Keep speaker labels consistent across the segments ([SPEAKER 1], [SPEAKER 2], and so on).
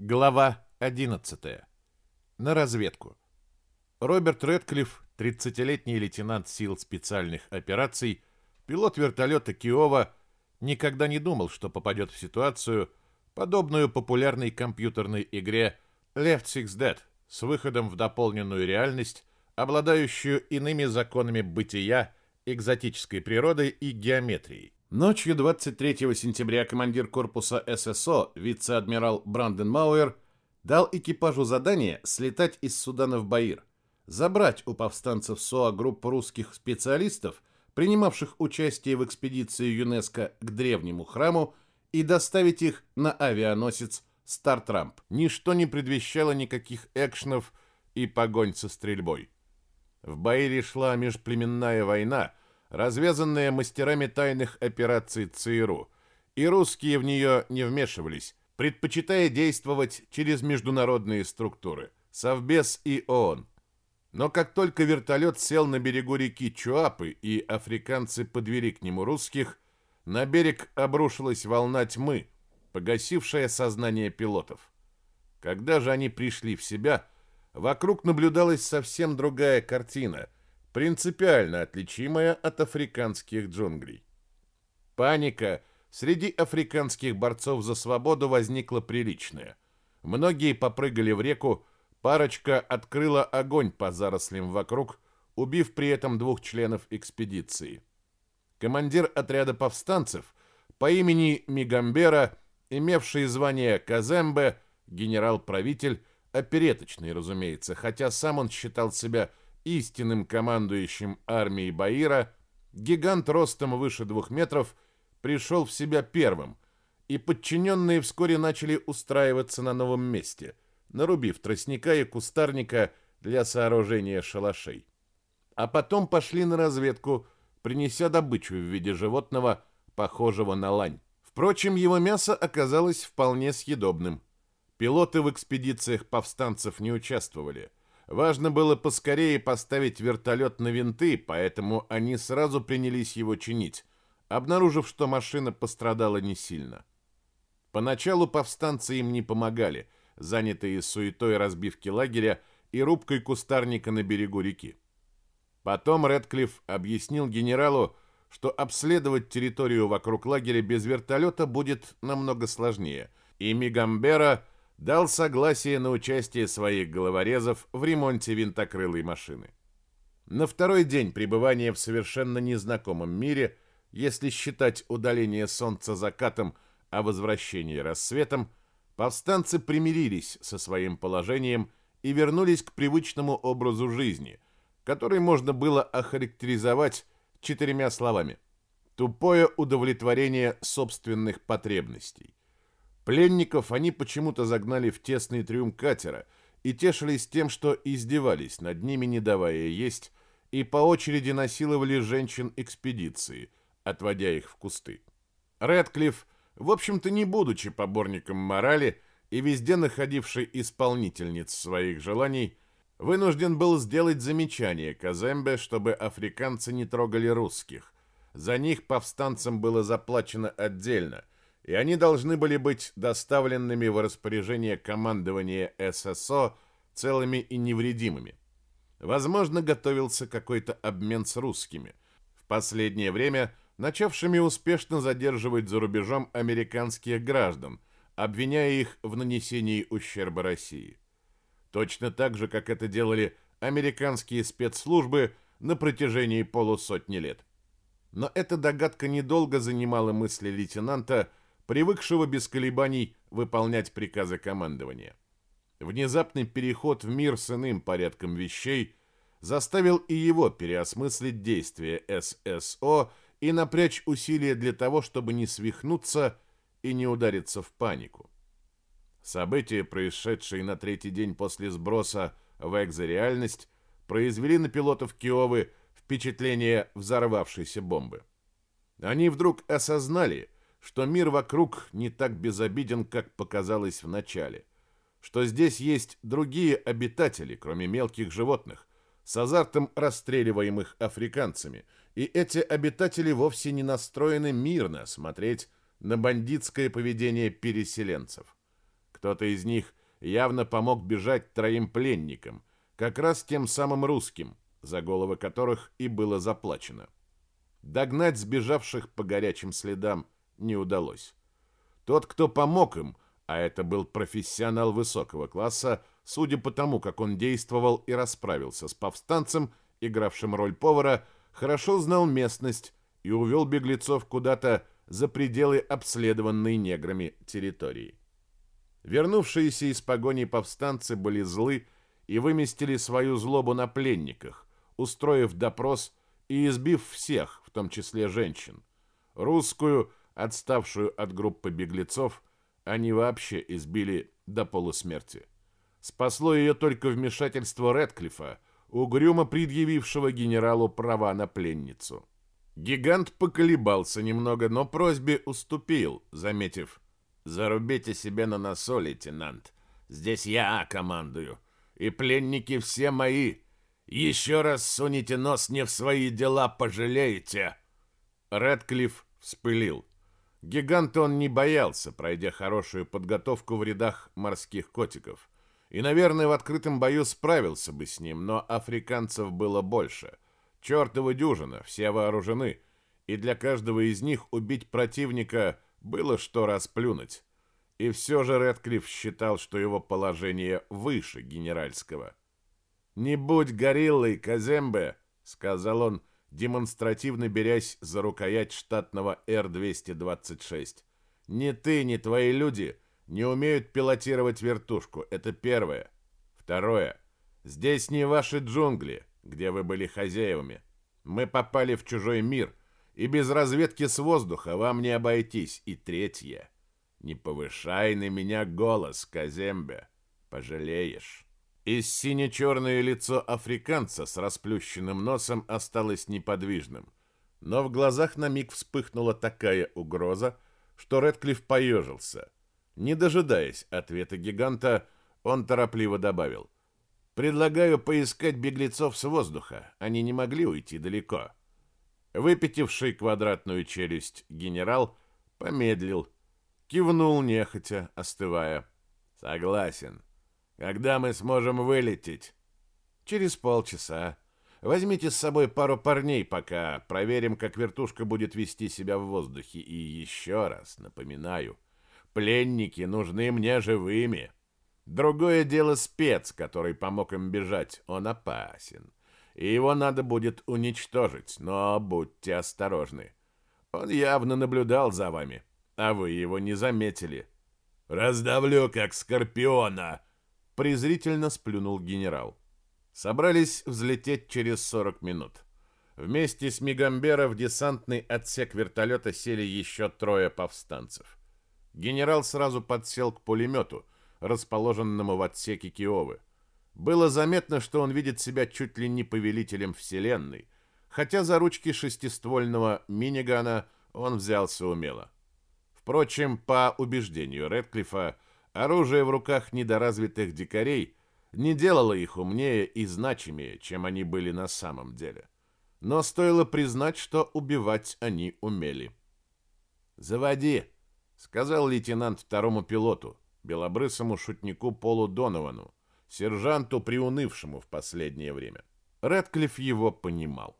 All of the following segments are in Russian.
[SPEAKER 1] Глава 11. На разведку. Роберт Редклифф, 30-летний лейтенант сил специальных операций, пилот вертолета Киова, никогда не думал, что попадет в ситуацию, подобную популярной компьютерной игре Left Six Dead с выходом в дополненную реальность, обладающую иными законами бытия, экзотической природой и геометрией. Ночью 23 сентября командир корпуса ССО, вице-адмирал Бранден Мауэр, дал экипажу задание слетать из Судана в Баир, забрать у повстанцев СОА группу русских специалистов, принимавших участие в экспедиции ЮНЕСКО к древнему храму, и доставить их на авианосец Стартрамп. Ничто не предвещало никаких экшенов и погонь со стрельбой. В Баире шла межплеменная война – развязанная мастерами тайных операций ЦРУ, и русские в нее не вмешивались, предпочитая действовать через международные структуры, Совбез и ООН. Но как только вертолет сел на берегу реки Чуапы и африканцы подвели к нему русских, на берег обрушилась волна тьмы, погасившая сознание пилотов. Когда же они пришли в себя, вокруг наблюдалась совсем другая картина – принципиально отличимая от африканских джунглей. Паника среди африканских борцов за свободу возникла приличная. Многие попрыгали в реку, парочка открыла огонь по зарослям вокруг, убив при этом двух членов экспедиции. Командир отряда повстанцев по имени Мигамбера, имевший звание Казембе, генерал-правитель, опереточный, разумеется, хотя сам он считал себя истинным командующим армией Баира, гигант ростом выше двух метров пришел в себя первым, и подчиненные вскоре начали устраиваться на новом месте, нарубив тростника и кустарника для сооружения шалашей. А потом пошли на разведку, принеся добычу в виде животного, похожего на лань. Впрочем, его мясо оказалось вполне съедобным. Пилоты в экспедициях повстанцев не участвовали – Важно было поскорее поставить вертолет на винты, поэтому они сразу принялись его чинить, обнаружив, что машина пострадала не сильно. Поначалу повстанцы им не помогали, занятые суетой разбивки лагеря и рубкой кустарника на берегу реки. Потом Редклифф объяснил генералу, что обследовать территорию вокруг лагеря без вертолета будет намного сложнее, и Мигамбера – дал согласие на участие своих головорезов в ремонте винтокрылой машины. На второй день пребывания в совершенно незнакомом мире, если считать удаление солнца закатом, а возвращение рассветом, повстанцы примирились со своим положением и вернулись к привычному образу жизни, который можно было охарактеризовать четырьмя словами. Тупое удовлетворение собственных потребностей. Пленников они почему-то загнали в тесный трюм катера и тешились тем, что издевались над ними, не давая есть, и по очереди насиловали женщин экспедиции, отводя их в кусты. Рэдклифф, в общем-то не будучи поборником морали и везде находивший исполнительниц своих желаний, вынужден был сделать замечание Казембе, чтобы африканцы не трогали русских. За них повстанцам было заплачено отдельно – и они должны были быть доставленными в распоряжение командования ССО целыми и невредимыми. Возможно, готовился какой-то обмен с русскими, в последнее время начавшими успешно задерживать за рубежом американских граждан, обвиняя их в нанесении ущерба России. Точно так же, как это делали американские спецслужбы на протяжении полусотни лет. Но эта догадка недолго занимала мысли лейтенанта, привыкшего без колебаний выполнять приказы командования. Внезапный переход в мир с иным порядком вещей заставил и его переосмыслить действия ССО и напрячь усилия для того, чтобы не свихнуться и не удариться в панику. События, происшедшие на третий день после сброса в экзореальность, произвели на пилотов Киовы впечатление взорвавшейся бомбы. Они вдруг осознали, что мир вокруг не так безобиден, как показалось в начале, что здесь есть другие обитатели, кроме мелких животных, с азартом расстреливаемых африканцами, и эти обитатели вовсе не настроены мирно смотреть на бандитское поведение переселенцев. Кто-то из них явно помог бежать троим пленникам, как раз тем самым русским, за головы которых и было заплачено. Догнать сбежавших по горячим следам не удалось. Тот, кто помог им, а это был профессионал высокого класса, судя по тому, как он действовал и расправился с повстанцем, игравшим роль повара, хорошо знал местность и увел беглецов куда-то за пределы обследованной неграми территории. Вернувшиеся из погони повстанцы были злы и выместили свою злобу на пленниках, устроив допрос и избив всех, в том числе женщин. Русскую, отставшую от группы беглецов, они вообще избили до полусмерти. Спасло ее только вмешательство Редклифа, угрюмо предъявившего генералу права на пленницу. Гигант поколебался немного, но просьбе уступил, заметив «Зарубите себе на носу, лейтенант. Здесь я командую, и пленники все мои. Еще раз сунете нос не в свои дела, пожалеете!» Редклифф вспылил. Гигант он не боялся, пройдя хорошую подготовку в рядах морских котиков. И, наверное, в открытом бою справился бы с ним, но африканцев было больше — Чертова дюжина, все вооружены, и для каждого из них убить противника было что расплюнуть. И все же Редклифф считал, что его положение выше генеральского. «Не будь гориллой, Казембе!» — сказал он, демонстративно берясь за рукоять штатного Р-226. «Ни ты, ни твои люди не умеют пилотировать вертушку, это первое. Второе. Здесь не ваши джунгли где вы были хозяевами. Мы попали в чужой мир, и без разведки с воздуха вам не обойтись. И третье. Не повышай на меня голос, Казембе. Пожалеешь. И сине-черное лицо африканца с расплющенным носом осталось неподвижным. Но в глазах на миг вспыхнула такая угроза, что Редклифф поежился. Не дожидаясь ответа гиганта, он торопливо добавил — Предлагаю поискать беглецов с воздуха. Они не могли уйти далеко. Выпятивший квадратную челюсть генерал помедлил, кивнул нехотя, остывая. Согласен. Когда мы сможем вылететь? Через полчаса. Возьмите с собой пару парней пока, проверим, как вертушка будет вести себя в воздухе. И еще раз напоминаю, пленники нужны мне живыми. Другое дело спец, который помог им бежать. Он опасен. И его надо будет уничтожить, но будьте осторожны. Он явно наблюдал за вами, а вы его не заметили. «Раздавлю, как скорпиона!» Презрительно сплюнул генерал. Собрались взлететь через 40 минут. Вместе с Мигамбера в десантный отсек вертолета сели еще трое повстанцев. Генерал сразу подсел к пулемету — расположенному в отсеке Киовы. Было заметно, что он видит себя чуть ли не повелителем Вселенной, хотя за ручки шестиствольного минигана он взялся умело. Впрочем, по убеждению Редклифа, оружие в руках недоразвитых дикарей не делало их умнее и значимее, чем они были на самом деле. Но стоило признать, что убивать они умели. «Заводи!» — сказал лейтенант второму пилоту — белобрысому шутнику Полу Доновану, сержанту, приунывшему в последнее время. Рэдклифф его понимал.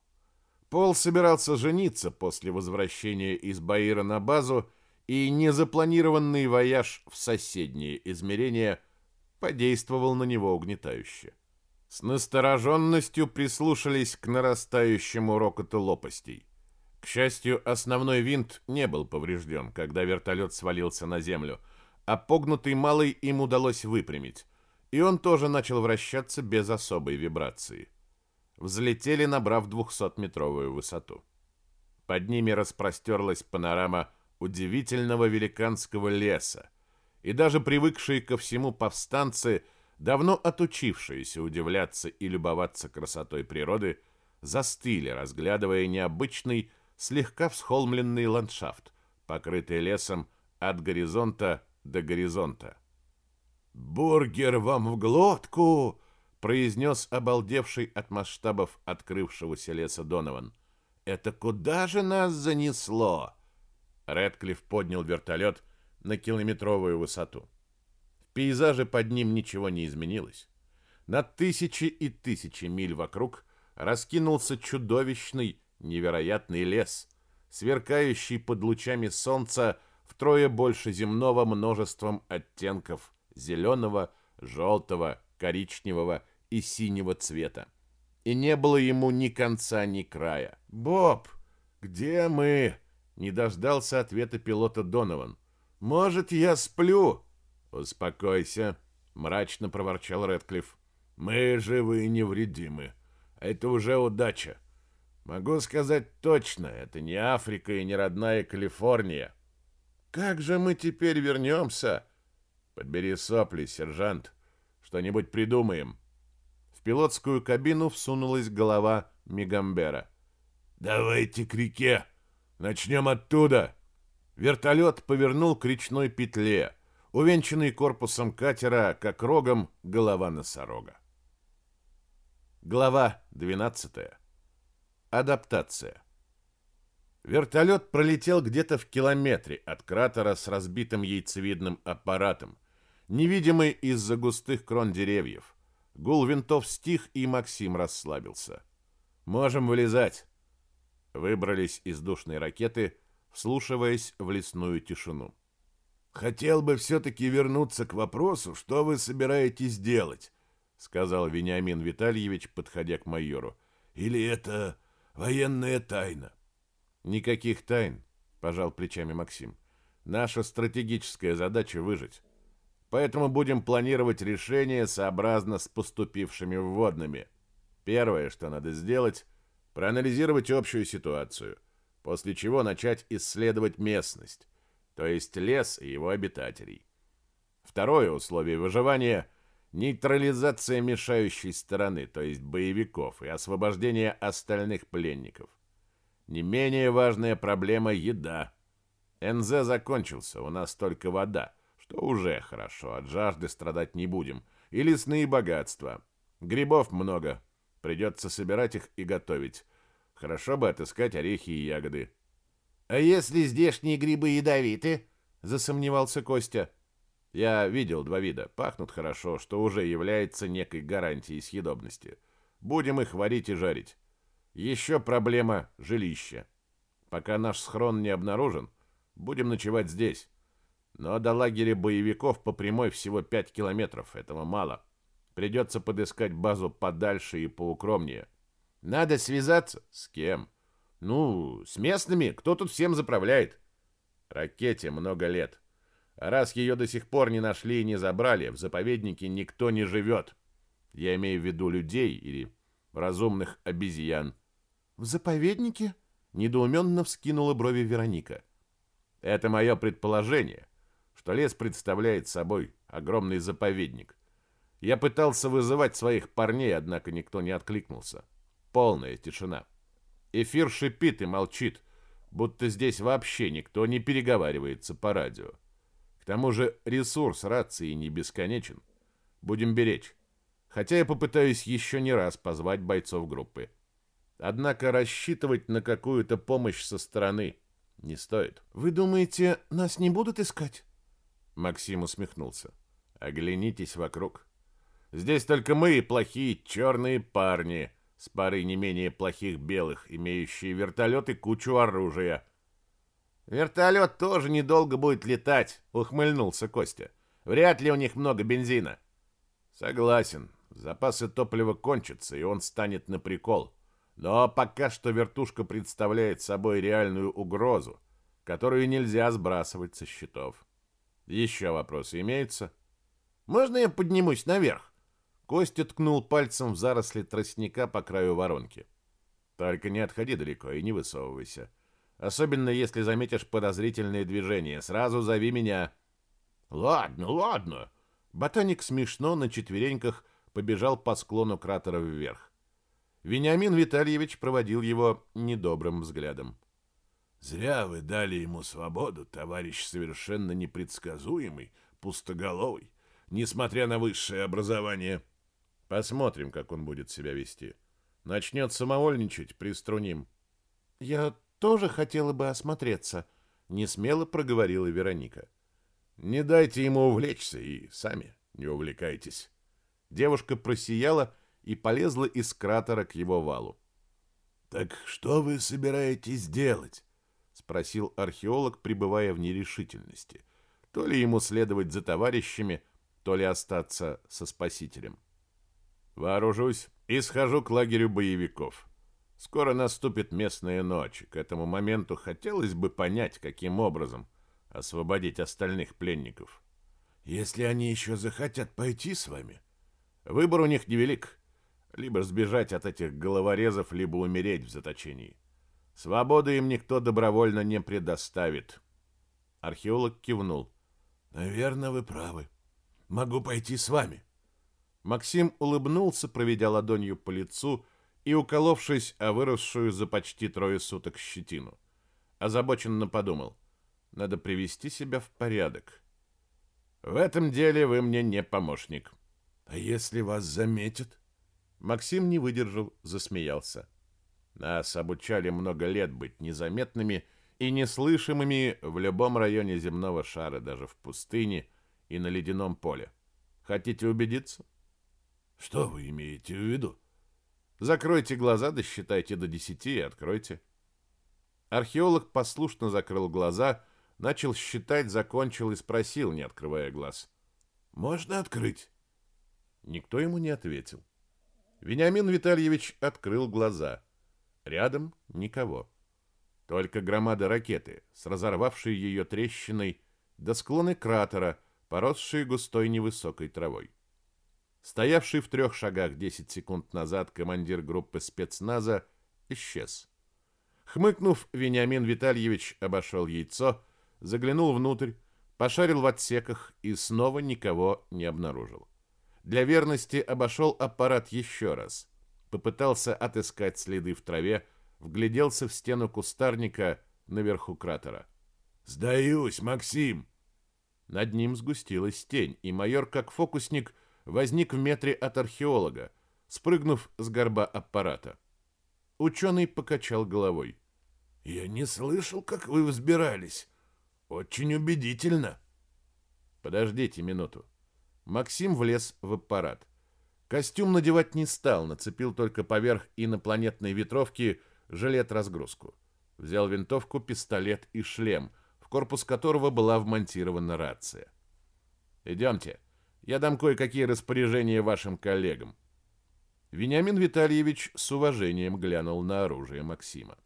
[SPEAKER 1] Пол собирался жениться после возвращения из Баира на базу, и незапланированный вояж в соседние измерения подействовал на него угнетающе. С настороженностью прислушались к нарастающему рокоту лопастей. К счастью, основной винт не был поврежден, когда вертолет свалился на землю – а погнутый малый им удалось выпрямить, и он тоже начал вращаться без особой вибрации. Взлетели, набрав 200-метровую высоту. Под ними распростерлась панорама удивительного великанского леса, и даже привыкшие ко всему повстанцы, давно отучившиеся удивляться и любоваться красотой природы, застыли, разглядывая необычный, слегка всхолмленный ландшафт, покрытый лесом от горизонта до горизонта. «Бургер вам в глотку!» — произнес обалдевший от масштабов открывшегося леса Донован. «Это куда же нас занесло?» Редклифф поднял вертолет на километровую высоту. пейзаже под ним ничего не изменилось. На тысячи и тысячи миль вокруг раскинулся чудовищный, невероятный лес, сверкающий под лучами солнца втрое больше земного множеством оттенков зеленого, желтого, коричневого и синего цвета. И не было ему ни конца, ни края. «Боб, где мы?» — не дождался ответа пилота Донован. «Может, я сплю?» «Успокойся», — мрачно проворчал Рэдклифф. «Мы живы и невредимы. Это уже удача. Могу сказать точно, это не Африка и не родная Калифорния. Как же мы теперь вернемся?» «Подбери сопли, сержант. Что-нибудь придумаем». В пилотскую кабину всунулась голова Мигамбера. «Давайте к реке. Начнем оттуда». Вертолет повернул к речной петле, увенчанный корпусом катера, как рогом голова носорога. Глава 12. Адаптация. Вертолет пролетел где-то в километре от кратера с разбитым яйцевидным аппаратом, невидимый из-за густых крон деревьев. Гул винтов стих, и Максим расслабился. «Можем вылезать!» Выбрались из душной ракеты, вслушиваясь в лесную тишину. «Хотел бы все-таки вернуться к вопросу, что вы собираетесь делать», сказал Вениамин Витальевич, подходя к майору. «Или это военная тайна?» «Никаких тайн», — пожал плечами Максим. «Наша стратегическая задача — выжить. Поэтому будем планировать решение сообразно с поступившими вводными. Первое, что надо сделать, проанализировать общую ситуацию, после чего начать исследовать местность, то есть лес и его обитателей. Второе условие выживания – нейтрализация мешающей стороны, то есть боевиков, и освобождение остальных пленников. Не менее важная проблема – еда. НЗ закончился, у нас только вода – что уже хорошо, от жажды страдать не будем. И лесные богатства. Грибов много, придется собирать их и готовить. Хорошо бы отыскать орехи и ягоды. «А если здешние грибы ядовиты?» — засомневался Костя. «Я видел два вида. Пахнут хорошо, что уже является некой гарантией съедобности. Будем их варить и жарить. Еще проблема — жилища. Пока наш схрон не обнаружен, будем ночевать здесь. Но до лагеря боевиков по прямой всего 5 километров. Этого мало. Придется подыскать базу подальше и поукромнее. Надо связаться. С кем? Ну, с местными. Кто тут всем заправляет? Ракете много лет. А раз ее до сих пор не нашли и не забрали, в заповеднике никто не живет. Я имею в виду людей или разумных обезьян. В заповеднике? Недоуменно вскинула брови Вероника. Это мое предположение что лес представляет собой огромный заповедник. Я пытался вызывать своих парней, однако никто не откликнулся. Полная тишина. Эфир шипит и молчит, будто здесь вообще никто не переговаривается по радио. К тому же ресурс рации не бесконечен. Будем беречь. Хотя я попытаюсь еще не раз позвать бойцов группы. Однако рассчитывать на какую-то помощь со стороны не стоит. «Вы думаете, нас не будут искать?» Максим усмехнулся. Оглянитесь вокруг. Здесь только мы плохие черные парни, с парой не менее плохих белых, имеющие вертолет и кучу оружия. Вертолет тоже недолго будет летать, ухмыльнулся Костя. Вряд ли у них много бензина. Согласен. Запасы топлива кончатся, и он станет на прикол. Но пока что вертушка представляет собой реальную угрозу, которую нельзя сбрасывать со счетов. Еще вопросы имеются? Можно я поднимусь наверх? Костя ткнул пальцем в заросли тростника по краю воронки. Только не отходи далеко и не высовывайся. Особенно если заметишь подозрительные движения. Сразу зови меня. Ладно, ладно. Ботаник смешно на четвереньках побежал по склону кратера вверх. Вениамин Витальевич проводил его недобрым взглядом. Зря вы дали ему свободу, товарищ совершенно непредсказуемый, пустоголовый, несмотря на высшее образование. Посмотрим, как он будет себя вести. Начнет самовольничать, приструним. Я тоже хотела бы осмотреться, не смело проговорила Вероника. Не дайте ему увлечься и сами не увлекайтесь. Девушка просияла и полезла из кратера к его валу. Так что вы собираетесь делать? спросил археолог, пребывая в нерешительности. То ли ему следовать за товарищами, то ли остаться со спасителем. Вооружусь и схожу к лагерю боевиков. Скоро наступит местная ночь. К этому моменту хотелось бы понять, каким образом освободить остальных пленников. Если они еще захотят пойти с вами, выбор у них невелик. Либо сбежать от этих головорезов, либо умереть в заточении. Свободы им никто добровольно не предоставит. Археолог кивнул. Наверное, вы правы. Могу пойти с вами. Максим улыбнулся, проведя ладонью по лицу и уколовшись о выросшую за почти трое суток щетину. Озабоченно подумал. Надо привести себя в порядок. В этом деле вы мне не помощник. А если вас заметят? Максим не выдержал, засмеялся. Нас обучали много лет быть незаметными и неслышимыми в любом районе земного шара, даже в пустыне и на ледяном поле. Хотите убедиться? Что вы имеете в виду? Закройте глаза, досчитайте до десяти и откройте. Археолог послушно закрыл глаза, начал считать, закончил и спросил, не открывая глаз. «Можно открыть?» Никто ему не ответил. Вениамин Витальевич открыл глаза. Рядом никого. Только громада ракеты, с разорвавшей ее трещиной, до склоны кратера, поросшие густой невысокой травой. Стоявший в трех шагах 10 секунд назад командир группы спецназа исчез. Хмыкнув, Вениамин Витальевич обошел яйцо, заглянул внутрь, пошарил в отсеках и снова никого не обнаружил. Для верности обошел аппарат еще раз. Попытался отыскать следы в траве, вгляделся в стену кустарника наверху кратера. «Сдаюсь, Максим!» Над ним сгустилась тень, и майор, как фокусник, возник в метре от археолога, спрыгнув с горба аппарата. Ученый покачал головой. «Я не слышал, как вы взбирались. Очень убедительно». «Подождите минуту». Максим влез в аппарат. Костюм надевать не стал, нацепил только поверх инопланетной ветровки жилет-разгрузку. Взял винтовку, пистолет и шлем, в корпус которого была вмонтирована рация. «Идемте», я дам кое-какие распоряжения вашим коллегам. Вениамин Витальевич с уважением глянул на оружие Максима.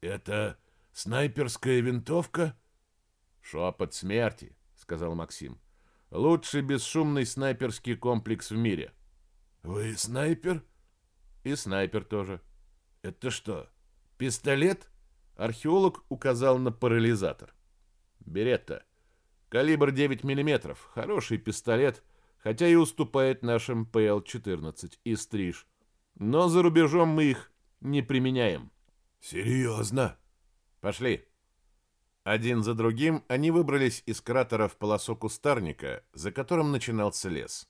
[SPEAKER 1] Это снайперская винтовка? Шепот смерти, сказал Максим. Лучший бесшумный снайперский комплекс в мире. Вы снайпер? И снайпер тоже. Это что, пистолет? Археолог указал на парализатор. Беретта. Калибр 9 мм, хороший пистолет, хотя и уступает нашим ПЛ-14 и стриж. Но за рубежом мы их не применяем. Серьезно? Пошли. Один за другим они выбрались из кратера в полосу кустарника, за которым начинался лес.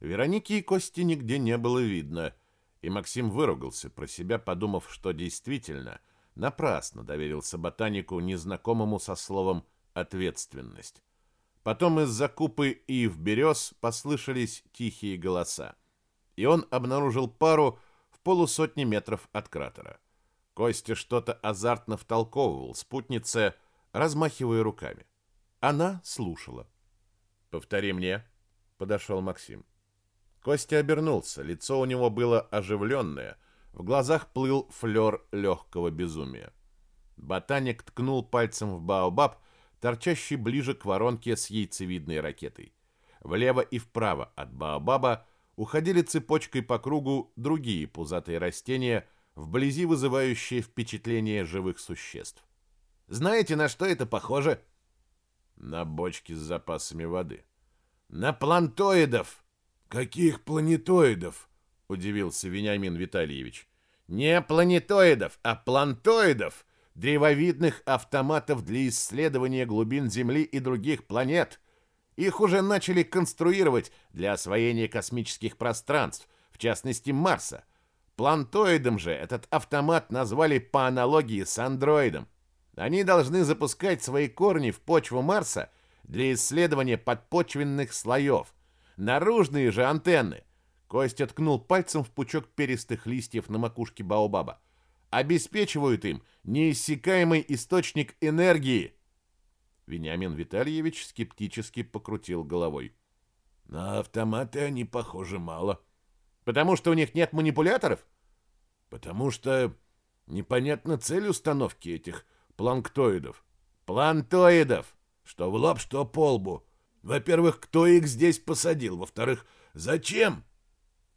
[SPEAKER 1] Вероники и Кости нигде не было видно, и Максим выругался про себя, подумав, что действительно напрасно доверился ботанику, незнакомому со словом «ответственность». Потом из-за купы ив берез послышались тихие голоса. И он обнаружил пару в полусотни метров от кратера. Костя что-то азартно втолковывал спутнице, размахивая руками. Она слушала. «Повтори мне», — подошел Максим. Костя обернулся, лицо у него было оживленное, в глазах плыл флер легкого безумия. Ботаник ткнул пальцем в Баобаб, торчащий ближе к воронке с яйцевидной ракетой. Влево и вправо от Баобаба уходили цепочкой по кругу другие пузатые растения, вблизи вызывающие впечатление живых существ. Знаете, на что это похоже? На бочки с запасами воды. На плантоидов. Каких планетоидов? Удивился Вениамин Витальевич. Не планетоидов, а плантоидов древовидных автоматов для исследования глубин Земли и других планет. Их уже начали конструировать для освоения космических пространств, в частности Марса. Плантоидом же этот автомат назвали по аналогии с андроидом. Они должны запускать свои корни в почву Марса, для исследования подпочвенных слоев. Наружные же антенны. Костя ткнул пальцем в пучок перистых листьев на макушке Баобаба. Обеспечивают им неиссякаемый источник энергии. Вениамин Витальевич скептически покрутил головой.
[SPEAKER 2] На автоматы они, похоже, мало.
[SPEAKER 1] Потому что у них нет манипуляторов?
[SPEAKER 2] Потому что непонятна цель установки этих планктоидов.
[SPEAKER 1] Плантоидов!
[SPEAKER 2] Что в лоб, что по лбу. Во-первых, кто их здесь посадил? Во-вторых, зачем?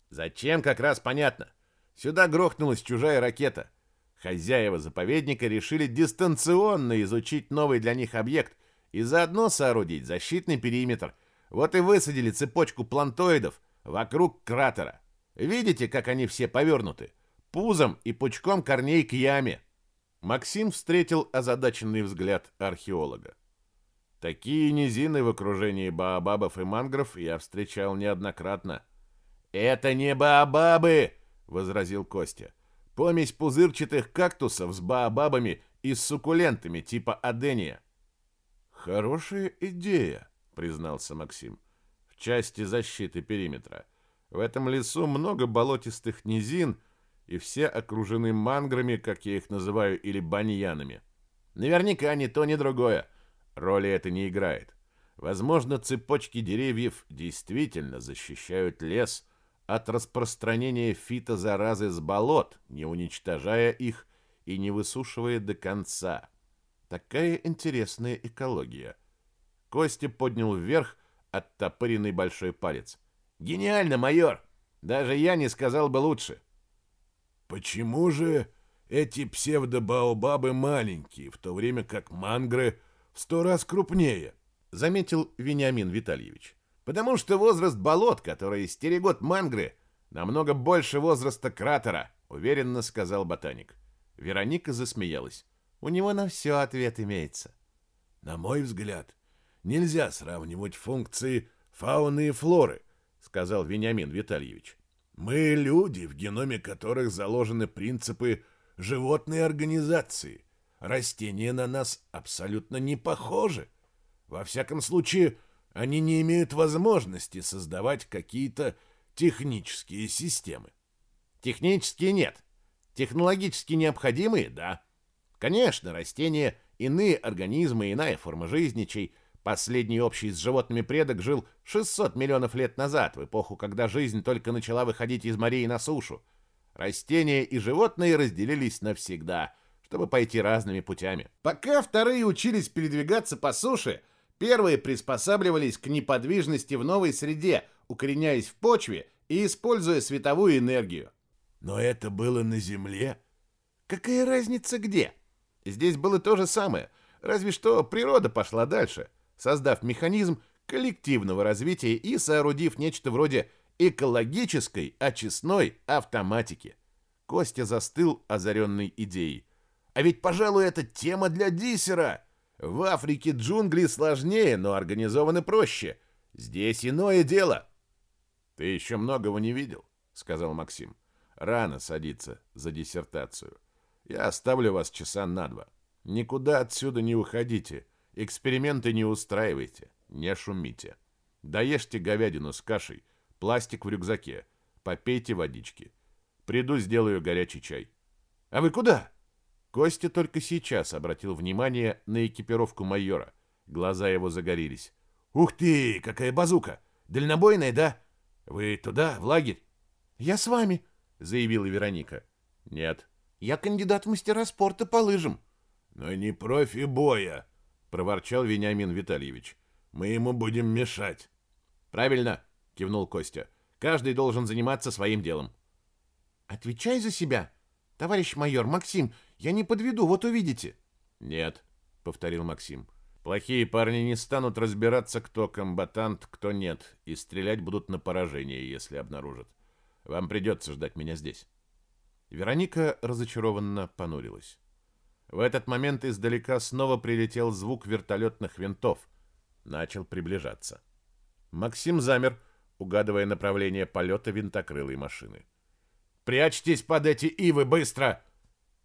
[SPEAKER 1] Зачем, как раз понятно. Сюда грохнулась чужая ракета. Хозяева заповедника решили дистанционно изучить новый для них объект и заодно соорудить защитный периметр. Вот и высадили цепочку плантоидов вокруг кратера. Видите, как они все повернуты? Пузом и пучком корней к яме. Максим встретил озадаченный взгляд археолога. Такие низины в окружении баобабов и мангров я встречал неоднократно. «Это не баобабы!» — возразил Костя. «Помесь пузырчатых кактусов с баобабами и с суккулентами типа адения».
[SPEAKER 2] «Хорошая идея», — признался Максим.
[SPEAKER 1] «В части защиты периметра. В этом лесу много болотистых низин, и все окружены манграми, как я их называю, или баньянами. Наверняка ни то, ни другое. Роли это не играет. Возможно, цепочки деревьев действительно защищают лес от распространения фитозаразы с болот, не уничтожая их и не высушивая до конца. Такая интересная экология. Костя поднял вверх оттопыренный большой палец. Гениально, майор! Даже я не сказал бы лучше.
[SPEAKER 2] Почему же эти псевдобаобабы маленькие, в то время как мангры в сто раз крупнее?
[SPEAKER 1] Заметил Вениамин Витальевич. Потому что возраст болот, которые стерегут мангры, намного больше возраста кратера, уверенно сказал ботаник. Вероника засмеялась. У него на все ответ имеется.
[SPEAKER 2] На мой взгляд, нельзя сравнивать функции фауны и флоры, сказал Вениамин Витальевич. Мы люди, в геноме которых заложены принципы животной организации. Растения на нас абсолютно не похожи. Во всяком случае, они не имеют возможности создавать какие-то технические системы.
[SPEAKER 1] Технические нет. Технологически необходимые – да. Конечно, растения – иные организмы, иная форма жизни, чей последний общий с животными предок жил 600 миллионов лет назад, в эпоху, когда жизнь только начала выходить из морей на сушу. Растения и животные разделились навсегда, чтобы пойти разными путями. Пока вторые учились передвигаться по суше, первые приспосабливались к неподвижности в новой среде, укореняясь в почве и используя световую энергию.
[SPEAKER 2] Но это было на Земле.
[SPEAKER 1] Какая разница где? Здесь было то же самое, разве что природа пошла дальше, создав механизм коллективного развития и соорудив нечто вроде экологической очистной автоматики. Костя застыл, озаренный идеей. А ведь, пожалуй, это тема для диссера. В Африке джунгли сложнее, но организованы проще. Здесь иное дело. Ты еще многого не видел, сказал Максим. Рано садиться за диссертацию. Я оставлю вас часа на два. Никуда отсюда не уходите. Эксперименты не устраивайте. Не шумите. Доешьте говядину с кашей, пластик в рюкзаке. Попейте водички. Приду, сделаю горячий чай. А вы куда? Костя только сейчас обратил внимание на экипировку майора. Глаза его загорелись. Ух ты, какая базука! Дальнобойная, да? Вы туда, в лагерь? Я с вами, заявила Вероника. Нет, я кандидат в мастера спорта по лыжам.
[SPEAKER 2] Но не профи боя, проворчал Вениамин Витальевич. Мы ему будем мешать.
[SPEAKER 1] Правильно, кивнул Костя. Каждый должен заниматься своим делом. Отвечай за себя, товарищ майор Максим. Я не подведу, вот увидите. Нет, повторил Максим. Плохие парни не станут разбираться, кто комбатант, кто нет, и стрелять будут на поражение, если обнаружат. Вам придется ждать меня здесь. Вероника разочарованно понурилась. В этот момент издалека снова прилетел звук вертолетных винтов. Начал приближаться. Максим замер, угадывая направление полета винтокрылой машины. «Прячьтесь под эти ивы, быстро!»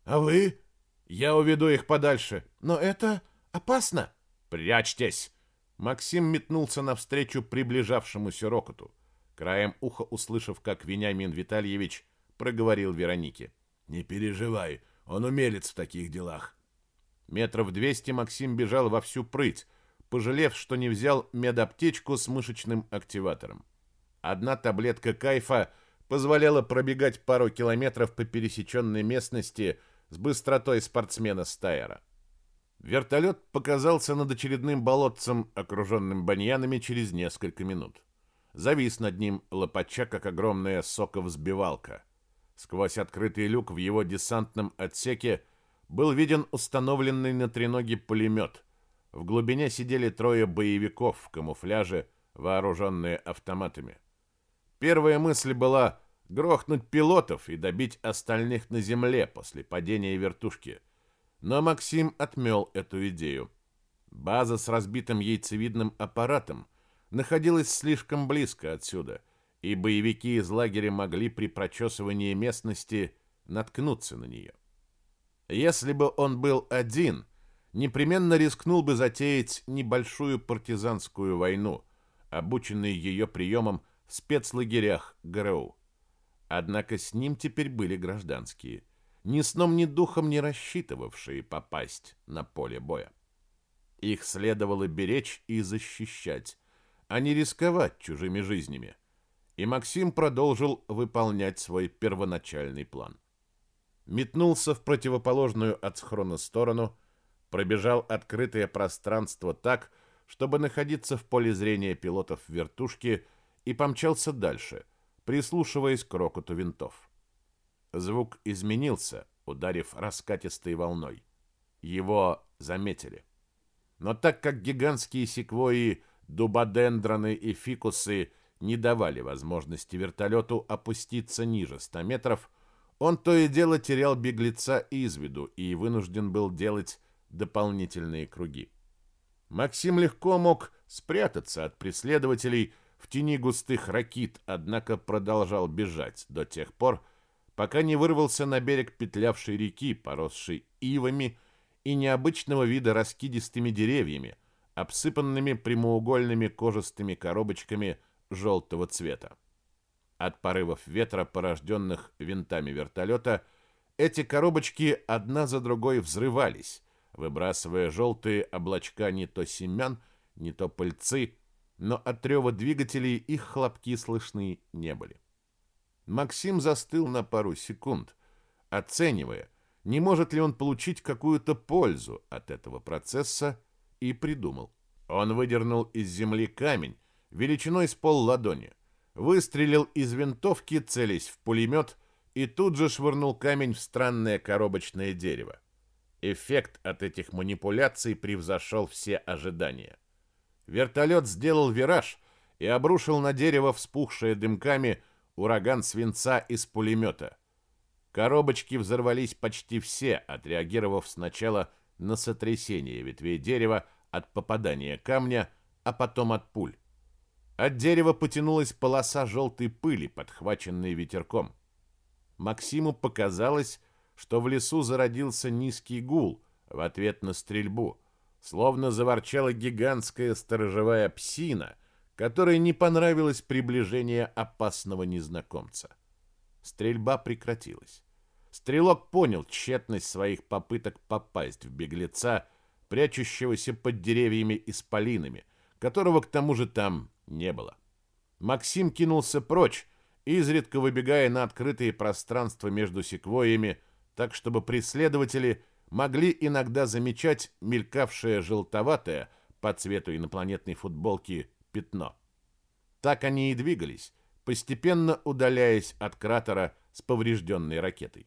[SPEAKER 1] «А вы?» «Я уведу их подальше». «Но это опасно!» «Прячьтесь!» Максим метнулся навстречу приближавшемуся рокоту, краем уха услышав, как Вениамин Витальевич проговорил Веронике.
[SPEAKER 2] «Не переживай, он умелец в таких делах».
[SPEAKER 1] Метров двести Максим бежал во всю прыть, пожалев, что не взял медаптечку с мышечным активатором. Одна таблетка кайфа позволяла пробегать пару километров по пересеченной местности с быстротой спортсмена Стайера. Вертолет показался над очередным болотцем, окруженным баньянами, через несколько минут. Завис над ним, лопача, как огромная соковзбивалка. Сквозь открытый люк в его десантном отсеке был виден установленный на треноге пулемет. В глубине сидели трое боевиков в камуфляже, вооруженные автоматами. Первая мысль была грохнуть пилотов и добить остальных на земле после падения вертушки. Но Максим отмел эту идею. База с разбитым яйцевидным аппаратом находилась слишком близко отсюда, и боевики из лагеря могли при прочесывании местности наткнуться на нее. Если бы он был один, непременно рискнул бы затеять небольшую партизанскую войну, обученный ее приемам в спецлагерях ГРУ. Однако с ним теперь были гражданские, ни сном, ни духом не рассчитывавшие попасть на поле боя. Их следовало беречь и защищать, а не рисковать чужими жизнями. И Максим продолжил выполнять свой первоначальный план. Метнулся в противоположную от схрона сторону, пробежал открытое пространство так, чтобы находиться в поле зрения пилотов вертушки – и помчался дальше, прислушиваясь к рокоту винтов. Звук изменился, ударив раскатистой волной. Его заметили. Но так как гигантские секвои, дубодендроны и фикусы не давали возможности вертолету опуститься ниже 100 метров, он то и дело терял беглеца из виду и вынужден был делать дополнительные круги. Максим легко мог спрятаться от преследователей, в тени густых ракит, однако продолжал бежать до тех пор, пока не вырвался на берег петлявшей реки, поросшей ивами и необычного вида раскидистыми деревьями, обсыпанными прямоугольными кожистыми коробочками желтого цвета. От порывов ветра, порожденных винтами вертолета, эти коробочки одна за другой взрывались, выбрасывая желтые облачка не то семян, не то пыльцы, но от рева двигателей их хлопки слышны не были. Максим застыл на пару секунд, оценивая, не может ли он получить какую-то пользу от этого процесса, и придумал. Он выдернул из земли камень величиной с пол ладони, выстрелил из винтовки, целясь в пулемет, и тут же швырнул камень в странное коробочное дерево. Эффект от этих манипуляций превзошел все ожидания. Вертолет сделал вираж и обрушил на дерево вспухшее дымками ураган свинца из пулемета. Коробочки взорвались почти все, отреагировав сначала на сотрясение ветвей дерева от попадания камня, а потом от пуль. От дерева потянулась полоса желтой пыли, подхваченной ветерком. Максиму показалось, что в лесу зародился низкий гул в ответ на стрельбу – словно заворчала гигантская сторожевая псина, которой не понравилось приближение опасного незнакомца. Стрельба прекратилась. Стрелок понял тщетность своих попыток попасть в беглеца, прячущегося под деревьями и спалинами, которого к тому же там не было. Максим кинулся прочь, изредка выбегая на открытые пространства между секвоями, так чтобы преследователи могли иногда замечать мелькавшее желтоватое по цвету инопланетной футболки пятно. Так они и двигались, постепенно удаляясь от кратера с поврежденной ракетой.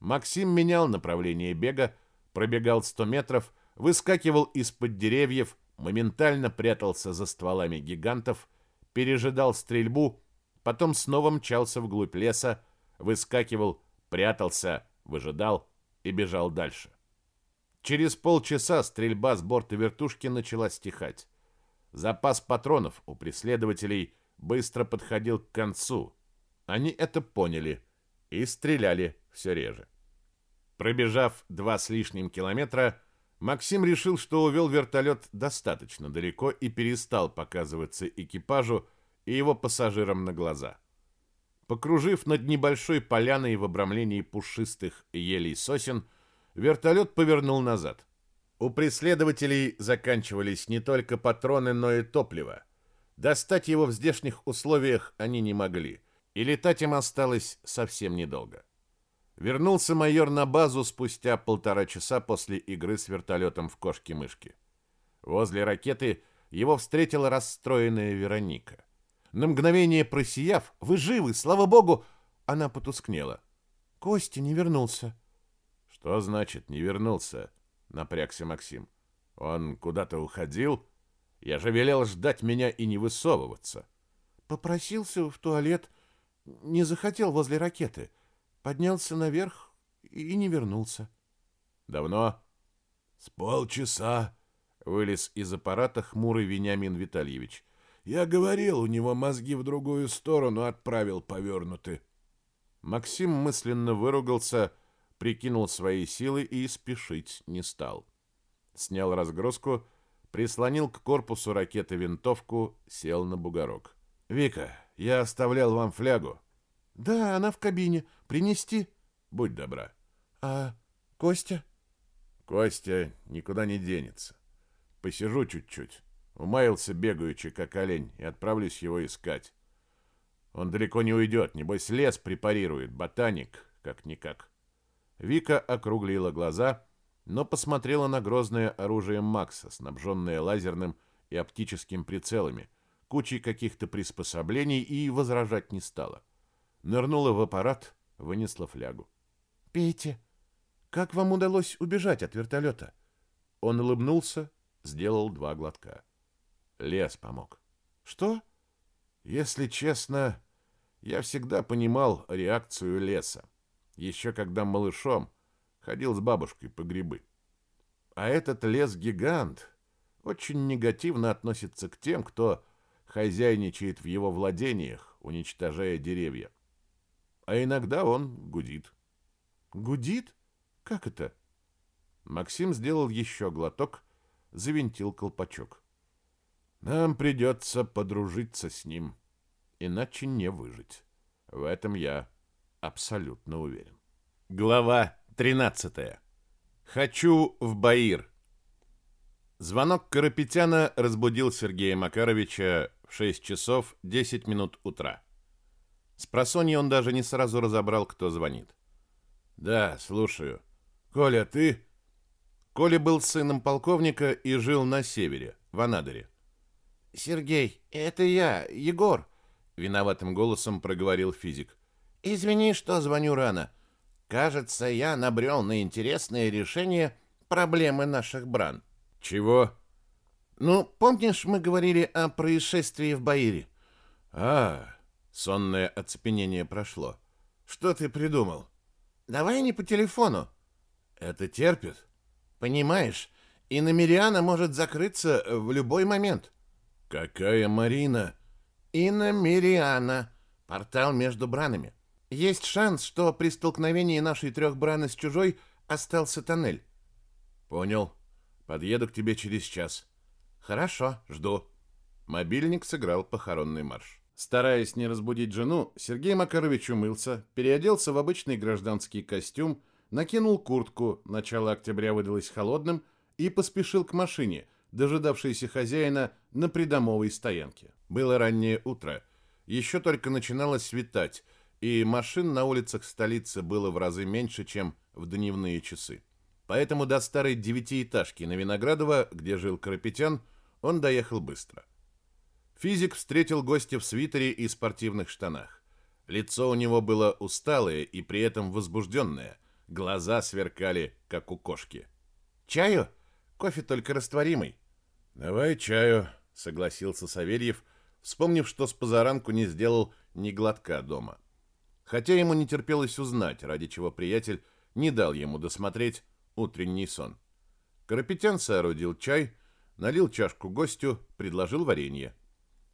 [SPEAKER 1] Максим менял направление бега, пробегал 100 метров, выскакивал из-под деревьев, моментально прятался за стволами гигантов, пережидал стрельбу, потом снова мчался вглубь леса, выскакивал, прятался, выжидал, и бежал дальше. Через полчаса стрельба с борта вертушки начала стихать. Запас патронов у преследователей быстро подходил к концу. Они это поняли и стреляли все реже. Пробежав два с лишним километра, Максим решил, что увел вертолет достаточно далеко и перестал показываться экипажу и его пассажирам на глаза. Покружив над небольшой поляной в обрамлении пушистых елей сосен, вертолет повернул назад. У преследователей заканчивались не только патроны, но и топливо. Достать его в здешних условиях они не могли, и летать им осталось совсем недолго. Вернулся майор на базу спустя полтора часа после игры с вертолетом в кошки-мышки. Возле ракеты его встретила расстроенная Вероника. На мгновение просияв, «Вы живы, слава богу!» Она потускнела. «Костя не вернулся».
[SPEAKER 2] «Что значит «не вернулся»?» — напрягся Максим. «Он куда-то уходил? Я же велел ждать меня и не высовываться».
[SPEAKER 3] «Попросился в туалет, не захотел возле ракеты. Поднялся наверх и не вернулся».
[SPEAKER 2] «Давно?»
[SPEAKER 3] «С полчаса», —
[SPEAKER 2] вылез из аппарата хмурый Вениамин Витальевич.
[SPEAKER 3] Я говорил, у него мозги в другую сторону отправил повернуты.
[SPEAKER 1] Максим мысленно выругался, прикинул свои силы и спешить не стал. Снял разгрузку, прислонил к корпусу ракеты винтовку, сел на бугорок.
[SPEAKER 2] «Вика, я оставлял вам флягу».
[SPEAKER 3] «Да, она в кабине. Принести?»
[SPEAKER 2] «Будь добра».
[SPEAKER 3] «А Костя?»
[SPEAKER 2] «Костя никуда не денется. Посижу чуть-чуть. Умаился бегаючи, как олень, и отправлюсь его искать. Он далеко не уйдет, небось лес препарирует, ботаник, как-никак.
[SPEAKER 1] Вика округлила глаза, но посмотрела на грозное оружие Макса, снабженное лазерным и оптическим прицелами, кучей каких-то приспособлений и возражать не стала. Нырнула в аппарат, вынесла флягу.
[SPEAKER 3] «Пейте. Как вам удалось убежать от вертолета?»
[SPEAKER 1] Он улыбнулся, сделал два глотка. Лес помог.
[SPEAKER 3] Что?
[SPEAKER 1] Если честно, я всегда понимал реакцию леса. Еще когда малышом ходил с бабушкой по грибы. А этот лес-гигант очень негативно относится к тем, кто хозяйничает в его владениях, уничтожая деревья. А иногда он гудит.
[SPEAKER 3] Гудит? Как это?
[SPEAKER 1] Максим сделал еще глоток, завинтил колпачок. Нам придется подружиться с ним, иначе не выжить. В этом я абсолютно уверен. Глава 13. Хочу в Баир. Звонок Карапетяна разбудил Сергея Макаровича в 6 часов 10 минут утра. С просонья он даже не сразу разобрал, кто звонит.
[SPEAKER 2] «Да, слушаю. Коля, ты?»
[SPEAKER 1] Коля был сыном полковника и жил на севере, в Анадыре.
[SPEAKER 3] «Сергей, это я, Егор», — виноватым голосом проговорил физик. «Извини, что звоню рано. Кажется, я набрел на интересное решение проблемы наших бран».
[SPEAKER 1] «Чего?»
[SPEAKER 3] «Ну, помнишь, мы говорили о происшествии в Баире?»
[SPEAKER 1] «А, сонное оцепенение прошло. Что ты придумал?»
[SPEAKER 3] «Давай не по телефону».
[SPEAKER 1] «Это терпит?»
[SPEAKER 3] «Понимаешь, и Намериана может закрыться в любой момент».
[SPEAKER 1] Какая Марина?
[SPEAKER 3] Инна Мириана. Портал между бранами. Есть шанс, что при столкновении нашей трех браны с чужой остался тоннель.
[SPEAKER 1] Понял. Подъеду к тебе через час.
[SPEAKER 3] Хорошо, жду.
[SPEAKER 1] Мобильник сыграл похоронный марш. Стараясь не разбудить жену, Сергей Макарович умылся, переоделся в обычный гражданский костюм, накинул куртку, начало октября выдалось холодным, и поспешил к машине – дожидавшийся хозяина на придомовой стоянке. Было раннее утро. Еще только начинало светать, и машин на улицах столицы было в разы меньше, чем в дневные часы. Поэтому до старой девятиэтажки на Виноградово, где жил Карапетян, он доехал быстро. Физик встретил гостя в свитере и спортивных штанах. Лицо у него было усталое и при этом возбужденное. Глаза сверкали, как у кошки.
[SPEAKER 3] «Чаю? Кофе только растворимый».
[SPEAKER 1] «Давай чаю», — согласился Савельев, вспомнив, что с позаранку не сделал ни глотка дома. Хотя ему не терпелось узнать, ради чего приятель не дал ему досмотреть утренний сон. Карапетян соорудил чай, налил чашку гостю, предложил варенье.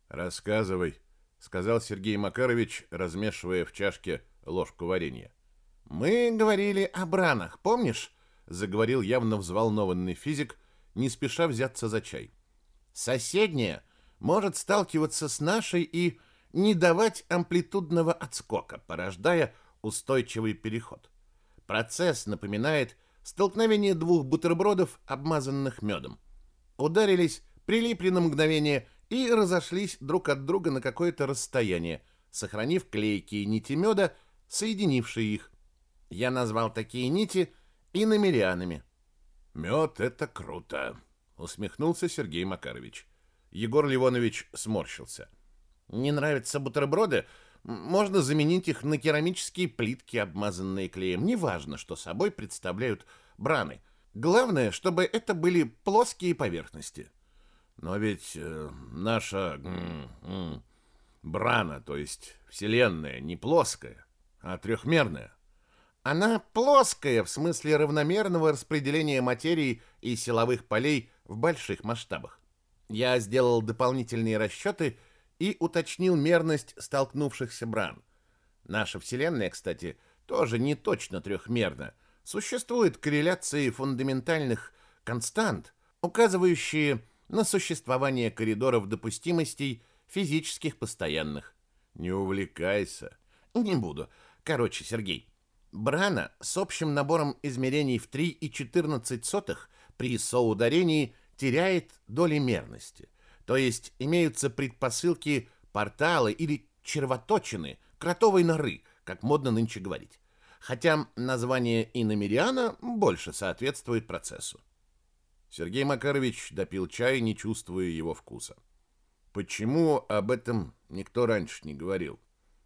[SPEAKER 1] «Рассказывай», — сказал Сергей Макарович, размешивая в чашке ложку варенья.
[SPEAKER 3] «Мы говорили о бранах, помнишь?»
[SPEAKER 1] заговорил явно взволнованный физик, не спеша взяться за чай.
[SPEAKER 3] Соседняя может сталкиваться с нашей и не давать амплитудного отскока, порождая устойчивый переход. Процесс напоминает столкновение двух бутербродов, обмазанных медом. Ударились, прилипли на мгновение и разошлись друг от друга на какое-то расстояние, сохранив клейкие нити меда, соединившие их. Я назвал такие нити иномерианами.
[SPEAKER 2] «Мед — это круто», — усмехнулся Сергей Макарович.
[SPEAKER 1] Егор Ливонович сморщился.
[SPEAKER 3] «Не нравятся бутерброды? Можно заменить их на керамические плитки, обмазанные клеем. Неважно, что собой представляют браны. Главное, чтобы это были плоские поверхности.
[SPEAKER 2] Но ведь э, наша брана, то есть Вселенная, не плоская, а трехмерная.
[SPEAKER 3] Она плоская в смысле равномерного распределения материи и силовых полей в больших масштабах. Я сделал дополнительные расчеты и уточнил мерность столкнувшихся бран. Наша Вселенная, кстати, тоже не точно трехмерна. Существуют корреляции фундаментальных констант, указывающие на существование коридоров допустимостей физических постоянных.
[SPEAKER 2] Не увлекайся.
[SPEAKER 3] Не буду. Короче, Сергей, брана с общим набором измерений в 3,14 при соударении теряет доли мерности. То есть имеются предпосылки портала или червоточины, кротовой норы, как модно нынче говорить. Хотя название иномериана больше соответствует процессу.
[SPEAKER 1] Сергей Макарович допил чай, не чувствуя его вкуса. Почему об этом никто раньше не говорил?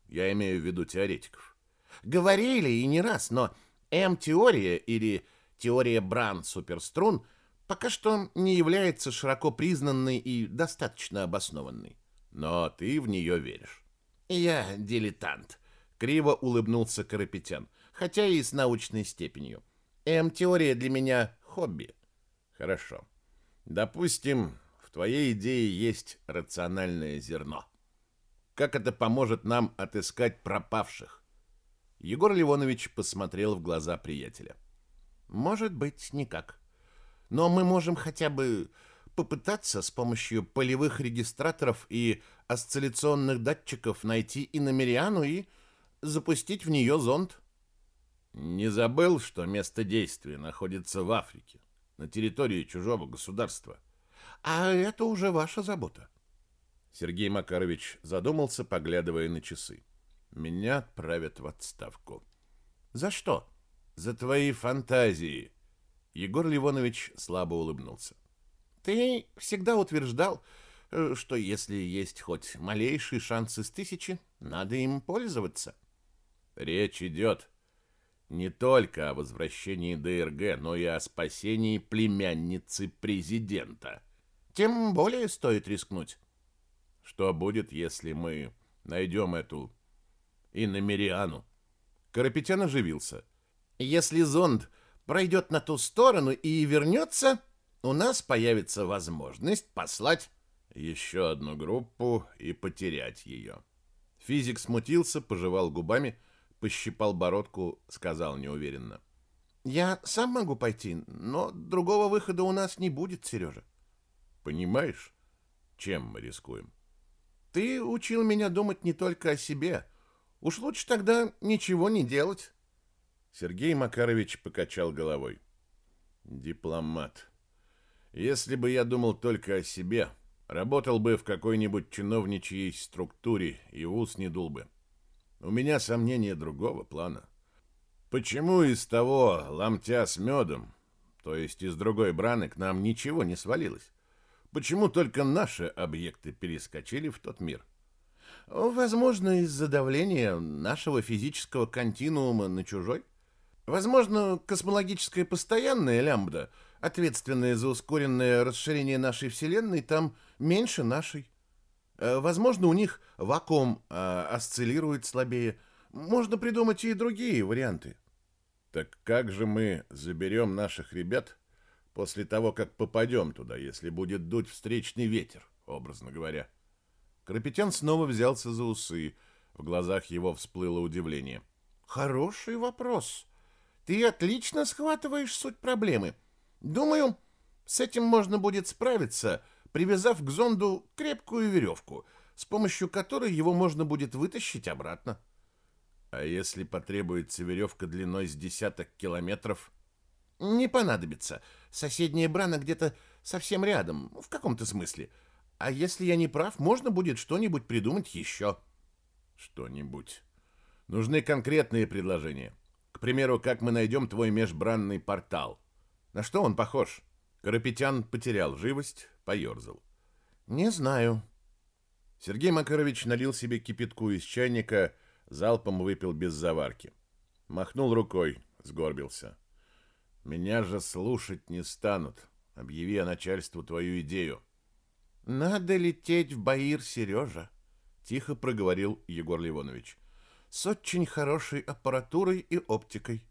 [SPEAKER 1] Я имею в виду теоретиков.
[SPEAKER 3] Говорили и не раз, но М-теория или теория Бран-суперструн – пока что не является широко признанной и достаточно обоснованной.
[SPEAKER 1] Но ты в нее веришь.
[SPEAKER 3] Я дилетант, криво улыбнулся Карапетян, хотя и с научной степенью. М-теория для меня хобби.
[SPEAKER 1] Хорошо. Допустим, в твоей идее есть рациональное зерно. Как это поможет нам отыскать пропавших? Егор Ливонович посмотрел в глаза приятеля.
[SPEAKER 3] Может быть, никак. Но мы можем хотя бы попытаться с помощью полевых регистраторов и осцилляционных датчиков найти иномериану и запустить в нее зонд.
[SPEAKER 1] Не забыл, что место действия находится в Африке, на территории чужого государства.
[SPEAKER 3] А это уже ваша забота.
[SPEAKER 1] Сергей Макарович задумался, поглядывая на часы. Меня отправят в отставку.
[SPEAKER 3] За что?
[SPEAKER 1] За твои фантазии. Егор Ливонович слабо улыбнулся.
[SPEAKER 3] Ты всегда утверждал, э, что если есть хоть малейший шанс из тысячи, надо им пользоваться.
[SPEAKER 1] Речь идет не только о возвращении ДРГ, но и о спасении племянницы президента.
[SPEAKER 3] Тем более стоит рискнуть.
[SPEAKER 1] Что будет, если мы найдем эту иномериану? Карапетян оживился.
[SPEAKER 3] Если зонд пройдет на ту сторону и вернется, у нас появится возможность послать
[SPEAKER 1] еще одну группу и потерять ее. Физик смутился, пожевал губами, пощипал бородку, сказал неуверенно.
[SPEAKER 3] «Я сам могу пойти, но другого выхода у нас не будет, Сережа».
[SPEAKER 1] «Понимаешь, чем мы рискуем?»
[SPEAKER 3] «Ты учил меня думать не только о себе. Уж лучше тогда ничего не делать».
[SPEAKER 1] Сергей Макарович покачал головой. Дипломат. Если бы я думал только о себе, работал бы в какой-нибудь чиновничьей структуре и ус не дул бы. У меня сомнения другого плана. Почему из того ломтя с медом, то есть из другой браны, к нам ничего не свалилось? Почему только наши объекты перескочили в тот мир?
[SPEAKER 3] Возможно, из-за давления нашего физического континуума на чужой? Возможно, космологическая постоянная лямбда, ответственная за ускоренное расширение нашей Вселенной, там меньше нашей. Э, возможно, у них вакуум а, осциллирует слабее. Можно придумать и другие варианты.
[SPEAKER 1] Так как же мы заберем наших ребят после того, как попадем туда, если будет дуть встречный ветер, образно говоря? Крапетян снова взялся за усы. В глазах его всплыло удивление.
[SPEAKER 3] «Хороший вопрос», Ты отлично схватываешь суть проблемы. Думаю, с этим можно будет справиться, привязав к зонду крепкую веревку, с помощью которой его можно будет вытащить обратно.
[SPEAKER 2] А если потребуется веревка длиной с десяток километров?
[SPEAKER 3] Не понадобится. Соседняя брана где-то совсем рядом, в каком-то смысле. А если я не прав, можно будет что-нибудь придумать еще.
[SPEAKER 2] Что-нибудь. Нужны конкретные предложения. К примеру, как мы найдем твой межбранный портал. На что он похож? Карапетян потерял живость, поерзал.
[SPEAKER 3] Не знаю.
[SPEAKER 2] Сергей Макарович налил себе кипятку из чайника, залпом выпил без заварки. Махнул рукой, сгорбился. Меня же слушать не станут. Объяви о начальству твою идею.
[SPEAKER 3] Надо лететь в Баир, Сережа, тихо проговорил Егор Ливонович. С очень хорошей аппаратурой и оптикой.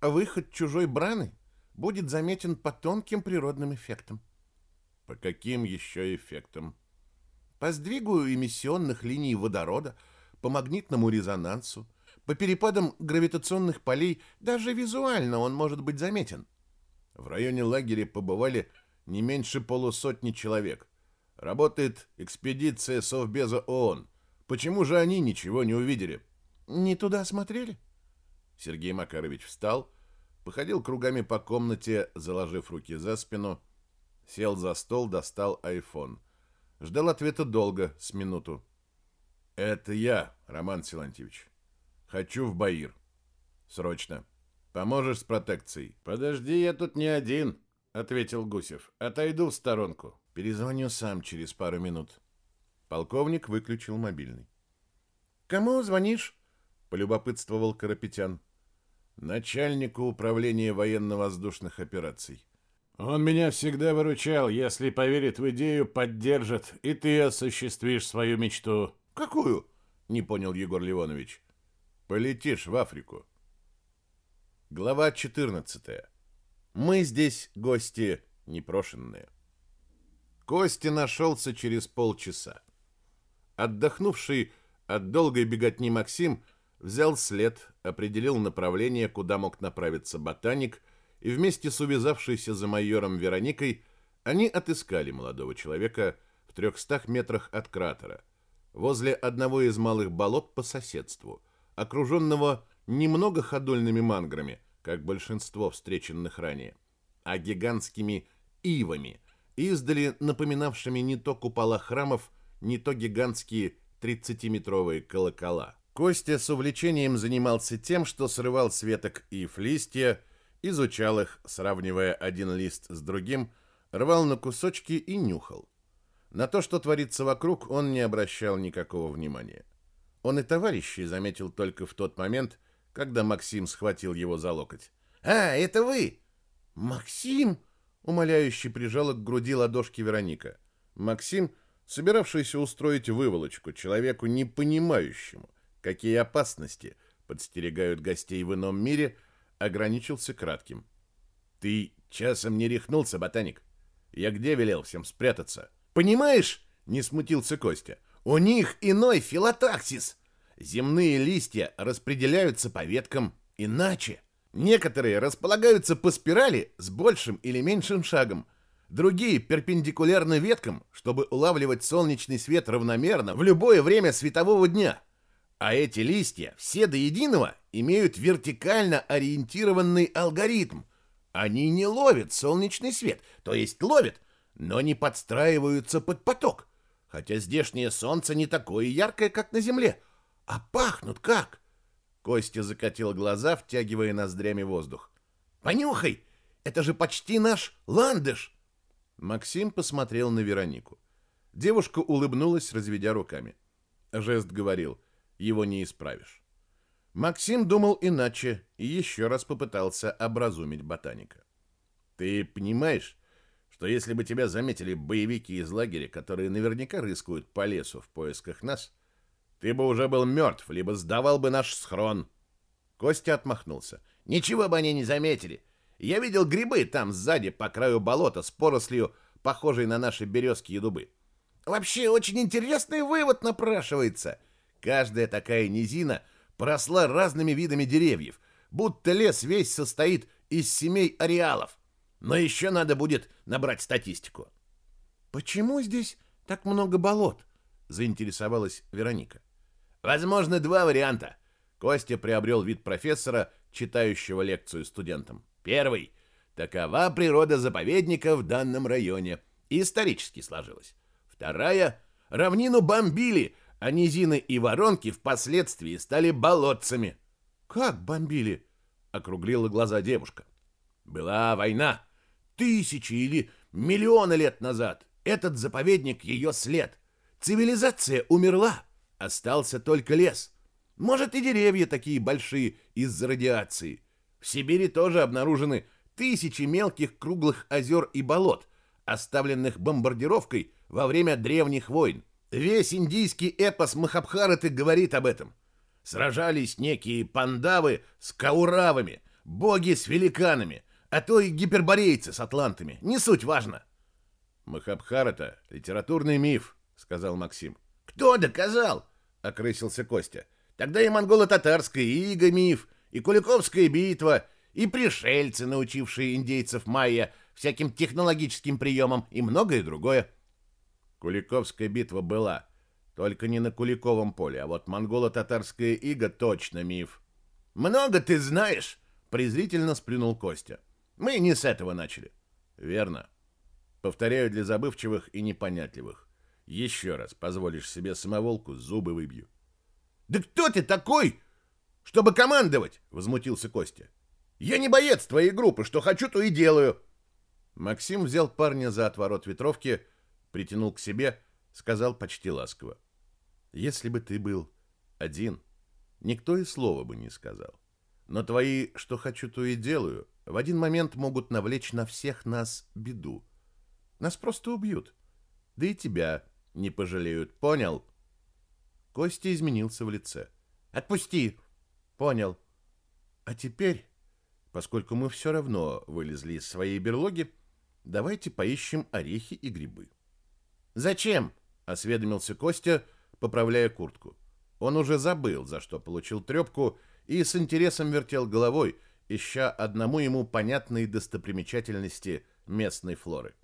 [SPEAKER 3] А выход чужой браны будет заметен по тонким природным эффектам.
[SPEAKER 2] По каким еще эффектам?
[SPEAKER 3] По сдвигу эмиссионных линий водорода, по магнитному резонансу, по перепадам гравитационных полей даже визуально он может быть заметен.
[SPEAKER 2] В районе лагеря побывали не меньше полусотни человек. Работает экспедиция Совбеза ООН. Почему же они ничего не увидели?
[SPEAKER 3] Не туда смотрели?
[SPEAKER 2] Сергей Макарович встал, походил кругами по комнате, заложив руки за спину, сел за стол, достал айфон. Ждал ответа долго, с минуту. «Это я, Роман Силантьевич. Хочу в Баир. Срочно. Поможешь с протекцией?
[SPEAKER 1] Подожди, я тут не один, ответил Гусев. Отойду в сторонку.
[SPEAKER 2] Перезвоню сам через пару минут. Полковник выключил мобильный.
[SPEAKER 3] Кому звонишь?
[SPEAKER 2] полюбопытствовал Карапетян. Начальнику управления военно-воздушных операций.
[SPEAKER 1] Он меня всегда выручал, если поверит в идею, поддержит, и ты осуществишь свою мечту.
[SPEAKER 2] Какую? Не понял Егор Ливонович. Полетишь в Африку. Глава 14. Мы здесь гости непрошенные. Костя нашелся через полчаса. Отдохнувший от долгой беготни Максим взял след, определил направление, куда мог направиться ботаник, и вместе с увязавшейся за майором Вероникой они отыскали молодого человека в трехстах метрах от кратера, возле одного из малых болот по соседству – окруженного немного ходольными манграми, как большинство встреченных ранее, а гигантскими ивами, издали напоминавшими не то купола храмов, не то гигантские 30-метровые колокола. Костя с увлечением занимался тем, что срывал с веток ив листья, изучал их, сравнивая один лист с другим, рвал на кусочки и нюхал. На то, что творится вокруг, он не обращал никакого внимания. Он и товарищей заметил только в тот момент, когда Максим схватил его за локоть.
[SPEAKER 3] «А, это вы!» «Максим!» — умоляюще прижала к груди ладошки Вероника.
[SPEAKER 2] Максим, собиравшийся устроить выволочку человеку, не понимающему, какие опасности подстерегают гостей в ином мире, ограничился кратким. «Ты часом не рехнулся, ботаник? Я где велел всем спрятаться?»
[SPEAKER 3] «Понимаешь?» — не смутился Костя. У них иной филотаксис. Земные листья распределяются по веткам иначе. Некоторые располагаются по спирали с большим или меньшим шагом, другие перпендикулярно веткам, чтобы улавливать солнечный свет равномерно в любое время светового дня. А эти листья все до единого имеют вертикально ориентированный алгоритм. Они не ловят солнечный свет, то есть ловят, но не подстраиваются под поток хотя здешнее солнце не такое яркое, как на земле. А пахнут как? Костя закатил глаза, втягивая ноздрями воздух. Понюхай, это же почти наш ландыш.
[SPEAKER 2] Максим посмотрел на Веронику. Девушка улыбнулась, разведя руками. Жест говорил, его не исправишь. Максим думал иначе и еще раз попытался образумить ботаника. Ты понимаешь, что если бы тебя заметили боевики из лагеря, которые наверняка рыскают по лесу в поисках нас, ты бы уже был мертв, либо сдавал бы наш схрон. Костя отмахнулся. Ничего бы они не заметили. Я видел грибы там сзади, по краю болота, с порослью, похожей на наши березки и дубы. Вообще, очень интересный вывод напрашивается. Каждая такая низина поросла разными видами деревьев,
[SPEAKER 3] будто лес весь состоит из семей ареалов. Но еще надо будет набрать статистику.
[SPEAKER 1] Почему здесь так много болот? заинтересовалась Вероника.
[SPEAKER 3] Возможно, два варианта. Костя приобрел вид профессора, читающего лекцию студентам. Первый. Такова природа заповедника в данном районе. исторически сложилась. Вторая. Равнину бомбили, а низины и воронки впоследствии стали болотцами.
[SPEAKER 1] «Как бомбили?» — округлила глаза девушка.
[SPEAKER 3] «Была война. Тысячи или миллионы лет назад. Этот заповедник — ее след. Цивилизация умерла. Остался только лес. Может, и деревья такие большие из-за радиации. В Сибири тоже обнаружены тысячи мелких круглых озер и болот, оставленных бомбардировкой во время древних войн. Весь индийский эпос Махабхараты говорит об этом. Сражались некие пандавы с кауравами, боги с великанами, а то и гиперборейцы с атлантами. Не суть важно.
[SPEAKER 2] Махабхарата — литературный миф, — сказал Максим.
[SPEAKER 3] Кто доказал? — окрысился Костя. Тогда и монголо-татарская ига миф, и Куликовская битва, и пришельцы, научившие индейцев майя всяким технологическим приемам и многое другое.
[SPEAKER 2] Куликовская битва была, только не на Куликовом поле, а вот монголо-татарская ига точно миф.
[SPEAKER 3] «Много ты знаешь!» — презрительно сплюнул Костя. «Мы не с этого начали».
[SPEAKER 2] «Верно. Повторяю для забывчивых и непонятливых. Еще раз позволишь себе самоволку, зубы выбью».
[SPEAKER 3] «Да кто ты такой, чтобы командовать?» — возмутился Костя. «Я не боец твоей группы, что хочу, то и делаю».
[SPEAKER 1] Максим взял парня за отворот ветровки притянул к себе, сказал почти ласково. «Если бы ты был один, никто и слова бы не сказал. Но твои «что хочу, то и делаю» в один момент могут навлечь на всех нас беду. Нас просто убьют. Да и тебя не пожалеют, понял?» Костя изменился в лице.
[SPEAKER 3] «Отпусти!» «Понял.
[SPEAKER 1] А теперь, поскольку мы все равно вылезли из своей берлоги, давайте поищем орехи и грибы».
[SPEAKER 3] «Зачем?» — осведомился Костя, поправляя куртку.
[SPEAKER 1] Он уже забыл, за что получил трепку, и с интересом вертел головой, ища одному ему понятные достопримечательности местной флоры.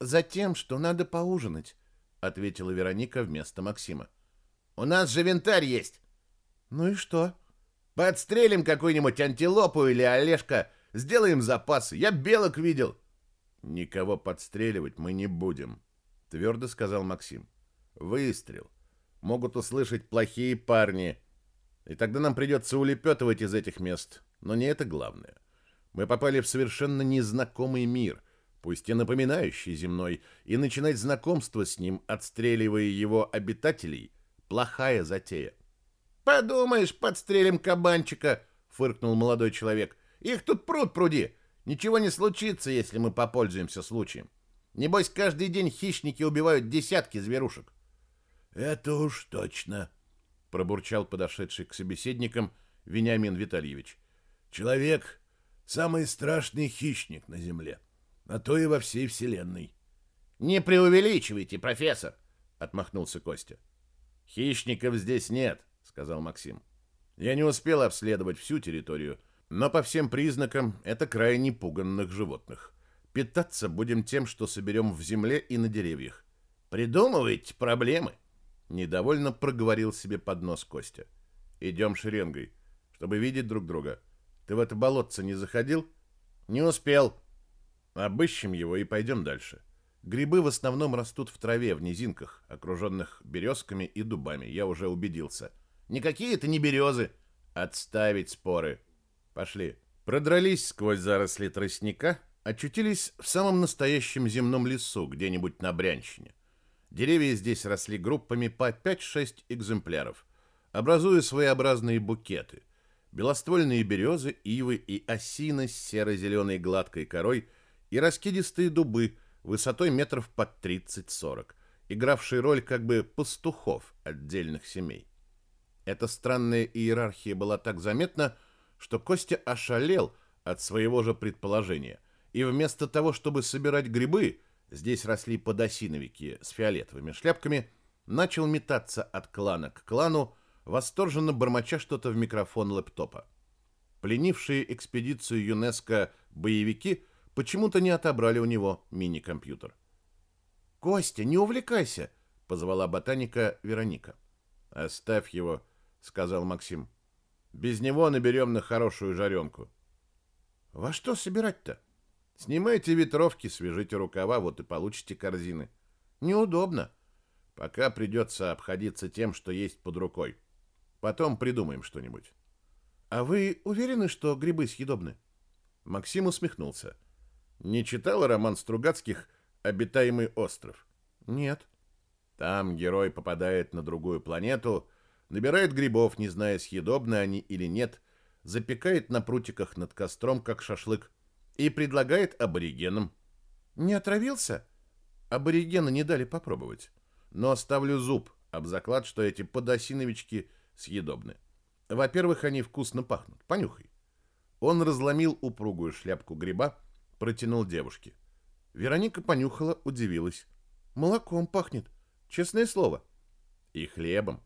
[SPEAKER 3] «Затем, что надо поужинать», — ответила Вероника вместо Максима. «У нас же винтарь есть».
[SPEAKER 1] «Ну и что?»
[SPEAKER 3] «Подстрелим какую-нибудь антилопу или олешка, сделаем запасы. Я белок видел».
[SPEAKER 2] «Никого подстреливать мы не будем», твердо сказал Максим. Выстрел. Могут услышать плохие парни. И тогда нам придется улепетывать из этих мест. Но не это главное. Мы попали в совершенно незнакомый мир, пусть и напоминающий земной, и начинать знакомство с ним, отстреливая его обитателей, плохая затея.
[SPEAKER 3] «Подумаешь, подстрелим кабанчика!» — фыркнул молодой человек. «Их тут пруд пруди! Ничего не случится, если мы попользуемся случаем. Небось, каждый день хищники убивают десятки зверушек.
[SPEAKER 2] Это уж точно, пробурчал подошедший к собеседникам Вениамин Витальевич. Человек самый страшный хищник на земле, а то и во всей вселенной.
[SPEAKER 3] Не преувеличивайте, профессор, отмахнулся Костя.
[SPEAKER 1] Хищников здесь нет, сказал Максим. Я не успел обследовать всю территорию, но по всем признакам это крайне пуганных животных. Питаться будем тем, что соберем в земле и на деревьях.
[SPEAKER 3] Придумывайте проблемы.
[SPEAKER 1] Недовольно проговорил себе под нос Костя. Идем шеренгой, чтобы видеть друг друга. Ты в это болотце не заходил?
[SPEAKER 3] Не успел.
[SPEAKER 1] Обыщем его и пойдем дальше. Грибы в основном растут в траве в низинках, окруженных березками и дубами, я уже убедился.
[SPEAKER 3] Никакие это не березы.
[SPEAKER 1] Отставить споры. Пошли. Продрались сквозь заросли тростника, очутились в самом настоящем земном лесу, где-нибудь на Брянщине. Деревья здесь росли группами по 5-6 экземпляров, образуя своеобразные букеты. Белоствольные березы, ивы и осины с серо-зеленой гладкой корой и раскидистые дубы высотой метров под 30-40, игравшие роль как бы пастухов отдельных семей. Эта странная иерархия была так заметна, что Костя ошалел от своего же предположения – и вместо того, чтобы собирать грибы, здесь росли подосиновики с фиолетовыми шляпками, начал метаться от клана к клану, восторженно бормоча что-то в микрофон лэптопа.
[SPEAKER 3] пленившие экспедицию ЮНЕСКО боевики почему-то не отобрали у него мини-компьютер. «Костя, не увлекайся!» — позвала ботаника Вероника. «Оставь его», — сказал Максим. «Без него наберем на хорошую жаренку». «Во что собирать-то?» «Снимайте ветровки, свяжите рукава, вот и получите корзины». «Неудобно. Пока придется обходиться тем, что есть под рукой. Потом придумаем что-нибудь». «А вы уверены, что грибы съедобны?» Максим усмехнулся. «Не читала роман Стругацких «Обитаемый остров»?» «Нет». Там герой попадает на другую планету, набирает грибов, не зная, съедобны они или нет, запекает на прутиках над костром, как шашлык, и предлагает аборигенам. «Не отравился?» Аборигены не дали попробовать. Но ставлю зуб об заклад, что эти подосиновички съедобны. Во-первых, они вкусно пахнут. Понюхай. Он разломил упругую шляпку гриба, протянул девушке. Вероника понюхала, удивилась. Молоком пахнет, честное слово. И хлебом.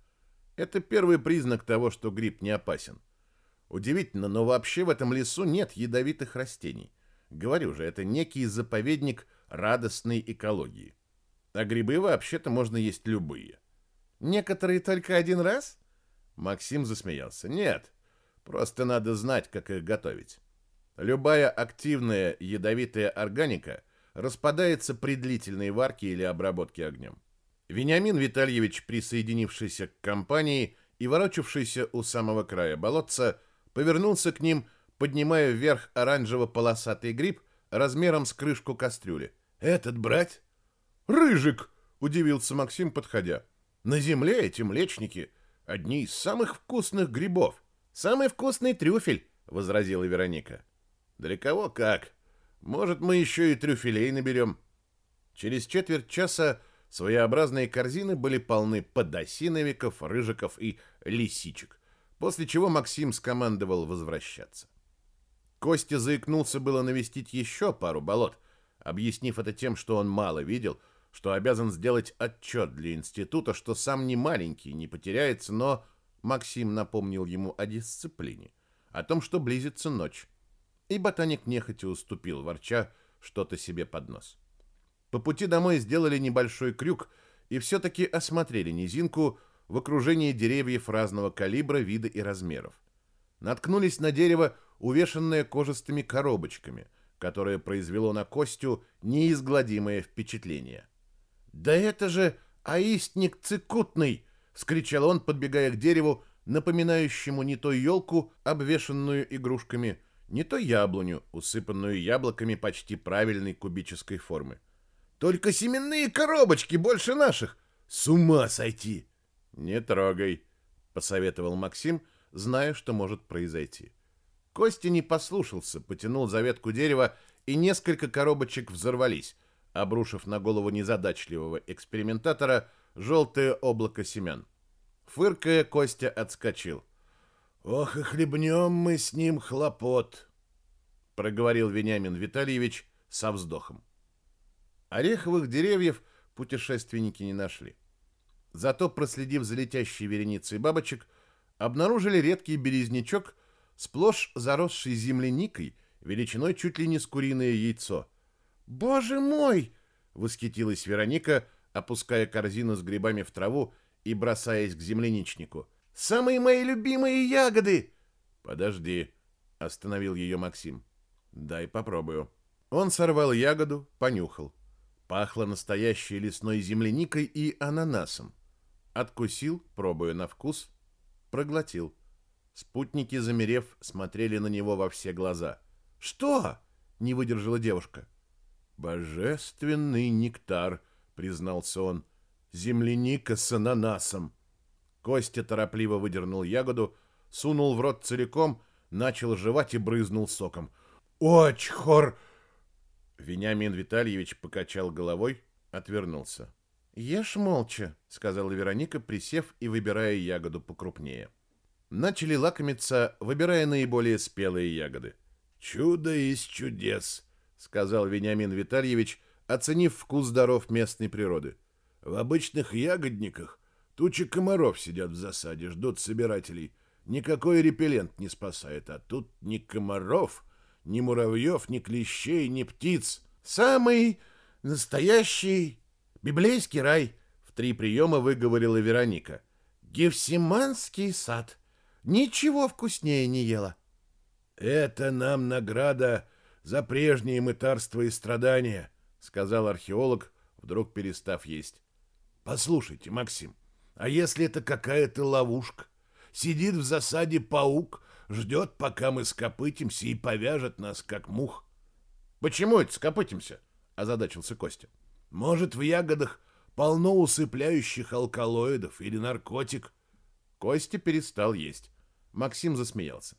[SPEAKER 3] Это первый признак того, что гриб не опасен. Удивительно, но вообще в этом лесу нет ядовитых растений. Говорю же, это некий заповедник радостной экологии. А грибы вообще-то можно есть любые. Некоторые только один раз? Максим засмеялся. Нет, просто надо знать, как их готовить. Любая активная ядовитая органика распадается при длительной варке или обработке огнем. Вениамин Витальевич, присоединившийся к компании и ворочавшийся у самого края болотца, повернулся к ним, поднимая вверх оранжево-полосатый гриб размером с крышку кастрюли. «Этот брать?» «Рыжик!» — удивился Максим, подходя. «На земле эти млечники — одни из самых вкусных грибов. Самый вкусный трюфель, возразила Вероника. Для кого как? Может, мы еще и трюфелей наберем. Через четверть часа своеобразные корзины были полны подосиновиков, рыжиков и лисичек, после чего Максим скомандовал возвращаться. Костя заикнулся было навестить еще пару болот, объяснив это тем, что он мало видел — что обязан сделать отчет для института, что сам не маленький, не потеряется, но Максим напомнил ему о дисциплине, о том, что близится ночь. И ботаник нехотя уступил, ворча что-то себе под нос. По пути домой сделали небольшой крюк и все-таки осмотрели низинку в окружении деревьев разного калибра, вида и размеров. Наткнулись на дерево, увешанное кожистыми коробочками, которое произвело на Костю неизгладимое впечатление – «Да это же аистник цикутный!» — вскричал он, подбегая к дереву, напоминающему не то елку, обвешанную игрушками, не то яблоню, усыпанную яблоками почти правильной кубической формы. «Только семенные коробочки больше наших! С ума сойти!» «Не трогай», — посоветовал Максим, зная, что может произойти. Костя не послушался, потянул за ветку дерева, и несколько коробочек взорвались, обрушив на голову незадачливого экспериментатора желтое облако семян. Фыркая, Костя отскочил. «Ох, и хлебнем мы с ним хлопот», — проговорил Вениамин Витальевич со вздохом. Ореховых деревьев путешественники не нашли. Зато, проследив за летящей вереницей бабочек, обнаружили редкий березнячок, сплошь заросший земляникой, величиной чуть ли не с куриное яйцо — «Боже мой!» — восхитилась Вероника, опуская корзину с грибами в траву и бросаясь к земляничнику. «Самые мои любимые ягоды!» «Подожди», — остановил ее Максим. «Дай попробую». Он сорвал ягоду, понюхал. Пахло настоящей лесной земляникой и ананасом. Откусил, пробуя на вкус, проглотил. Спутники, замерев, смотрели на него во все глаза. «Что?» — не выдержала девушка. «Божественный нектар», — признался он, — «земляника с ананасом». Костя торопливо выдернул ягоду, сунул в рот целиком, начал жевать и брызнул соком. «Очень хор...» Вениамин Витальевич покачал головой, отвернулся. «Ешь молча», — сказала Вероника, присев и выбирая ягоду покрупнее. Начали лакомиться, выбирая наиболее спелые ягоды. «Чудо из чудес!» сказал Вениамин Витальевич, оценив вкус даров местной природы. В обычных ягодниках тучи комаров сидят в засаде, ждут собирателей.
[SPEAKER 2] Никакой репеллент не спасает, а тут ни комаров, ни муравьев, ни клещей, ни птиц.
[SPEAKER 3] Самый настоящий библейский рай, в три приема выговорила Вероника. Гефсиманский сад. Ничего вкуснее не ела.
[SPEAKER 2] Это нам награда за прежние мытарства и страдания, сказал археолог, вдруг перестав есть. Послушайте, Максим, а если это какая-то ловушка? Сидит в засаде паук, ждет, пока мы скопытимся и повяжет нас, как мух.
[SPEAKER 3] Почему это скопытимся? озадачился Костя.
[SPEAKER 2] Может, в ягодах полно усыпляющих алкалоидов или наркотик?
[SPEAKER 3] Костя перестал есть. Максим засмеялся.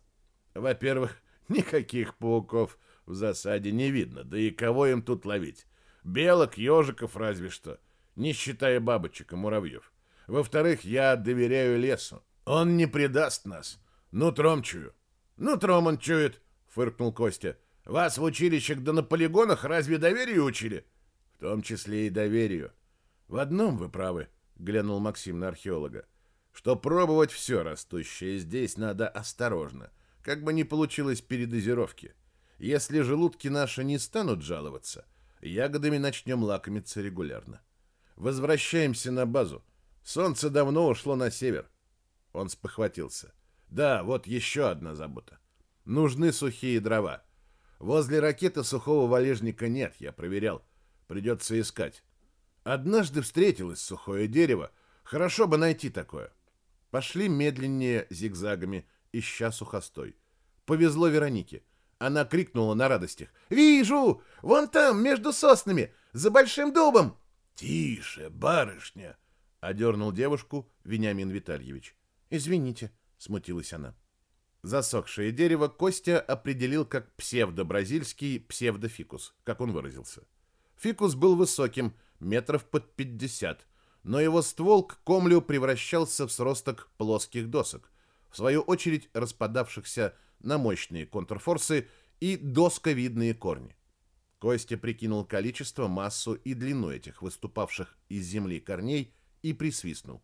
[SPEAKER 3] Во-первых, никаких пауков в засаде не видно, да и кого им тут ловить? Белок, ежиков разве что, не считая бабочек и муравьев. Во-вторых, я доверяю лесу. Он не предаст нас. Нутром чую. Нутром он чует, фыркнул Костя. Вас в училищах да на полигонах разве доверию учили? В том числе и доверию. В одном вы правы, глянул Максим на археолога, что пробовать все растущее здесь надо осторожно, как бы не получилось передозировки. Если желудки наши не станут жаловаться, ягодами начнем лакомиться регулярно. Возвращаемся на базу. Солнце давно ушло на север. Он спохватился. Да, вот еще одна забота. Нужны сухие дрова. Возле ракеты сухого валежника нет, я проверял. Придется искать. Однажды встретилось сухое дерево. Хорошо бы найти такое. Пошли медленнее зигзагами, ища сухостой. Повезло Веронике. Она крикнула на радостях. «Вижу! Вон там, между соснами! За большим дубом!»
[SPEAKER 2] «Тише, барышня!» — одернул девушку Вениамин Витальевич.
[SPEAKER 3] «Извините», — смутилась она. Засохшее дерево Костя определил как псевдобразильский псевдофикус, как он выразился. Фикус был высоким, метров под пятьдесят, но его ствол к комлю превращался в сросток плоских досок, в свою очередь распадавшихся на мощные контрфорсы и досковидные корни. Костя прикинул количество, массу и длину этих выступавших из земли корней и присвистнул.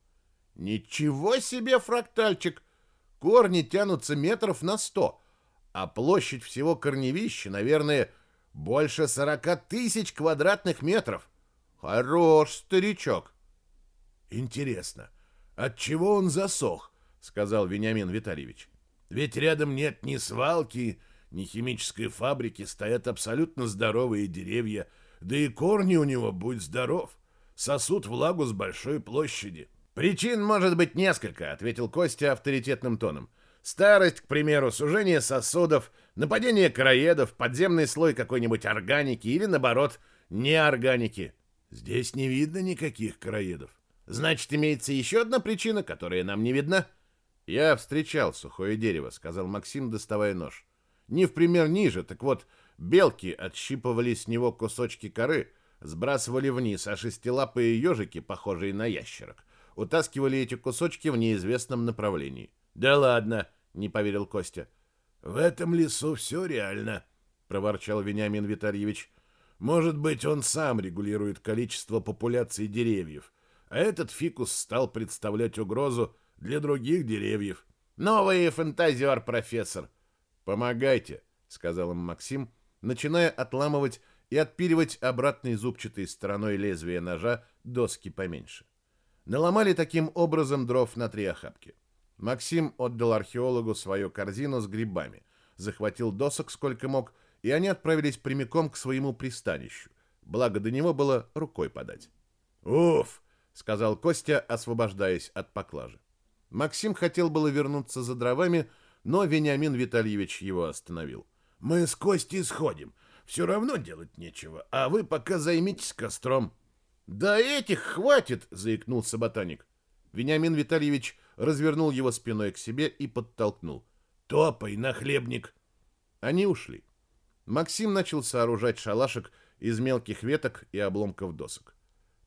[SPEAKER 3] «Ничего себе фрактальчик! Корни тянутся метров на сто, а площадь всего корневища, наверное, больше сорока тысяч квадратных метров. Хорош старичок!»
[SPEAKER 2] «Интересно, от чего он засох?» — сказал Вениамин Витальевич. Ведь рядом нет ни свалки, ни химической фабрики, стоят абсолютно здоровые деревья, да и корни у него, будь здоров, сосут влагу с большой площади.
[SPEAKER 3] «Причин может быть несколько», — ответил Костя авторитетным тоном. «Старость, к примеру, сужение сосудов, нападение короедов, подземный слой какой-нибудь органики или, наоборот, неорганики».
[SPEAKER 2] «Здесь не видно никаких короедов».
[SPEAKER 3] «Значит, имеется еще одна причина, которая нам не видна?» «Я встречал сухое дерево», — сказал Максим, доставая нож. «Не в пример ниже, так вот, белки отщипывали с него кусочки коры, сбрасывали вниз, а шестилапые ежики, похожие на ящерок, утаскивали эти кусочки в неизвестном направлении». «Да ладно», — не поверил Костя.
[SPEAKER 2] «В этом лесу все реально», — проворчал Вениамин Витальевич. «Может быть, он сам регулирует количество популяции деревьев, а этот фикус стал представлять угрозу для других деревьев.
[SPEAKER 3] Новый фантазер, профессор. Помогайте, сказал им Максим, начиная отламывать и отпиливать обратной зубчатой стороной лезвия ножа доски поменьше. Наломали таким образом дров на три охапки. Максим отдал археологу свою корзину с грибами, захватил досок сколько мог, и они отправились прямиком к своему пристанищу. Благо до него было рукой подать.
[SPEAKER 2] «Уф!»
[SPEAKER 3] — сказал Костя, освобождаясь от поклажи. Максим хотел было вернуться за дровами, но Вениамин Витальевич его остановил.
[SPEAKER 2] «Мы с Костей сходим. Все равно делать нечего, а вы пока займитесь костром».
[SPEAKER 3] «Да этих хватит!» — заикнулся ботаник. Вениамин Витальевич развернул его спиной к себе и подтолкнул.
[SPEAKER 2] «Топай на хлебник!»
[SPEAKER 3] Они ушли. Максим начал сооружать шалашик из мелких веток и обломков досок.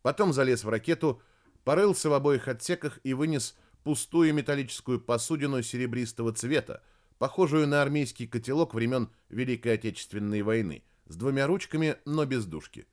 [SPEAKER 3] Потом залез в ракету, порылся в обоих отсеках и вынес пустую металлическую посудину серебристого цвета, похожую на армейский котелок времен Великой Отечественной войны, с двумя ручками, но без дужки.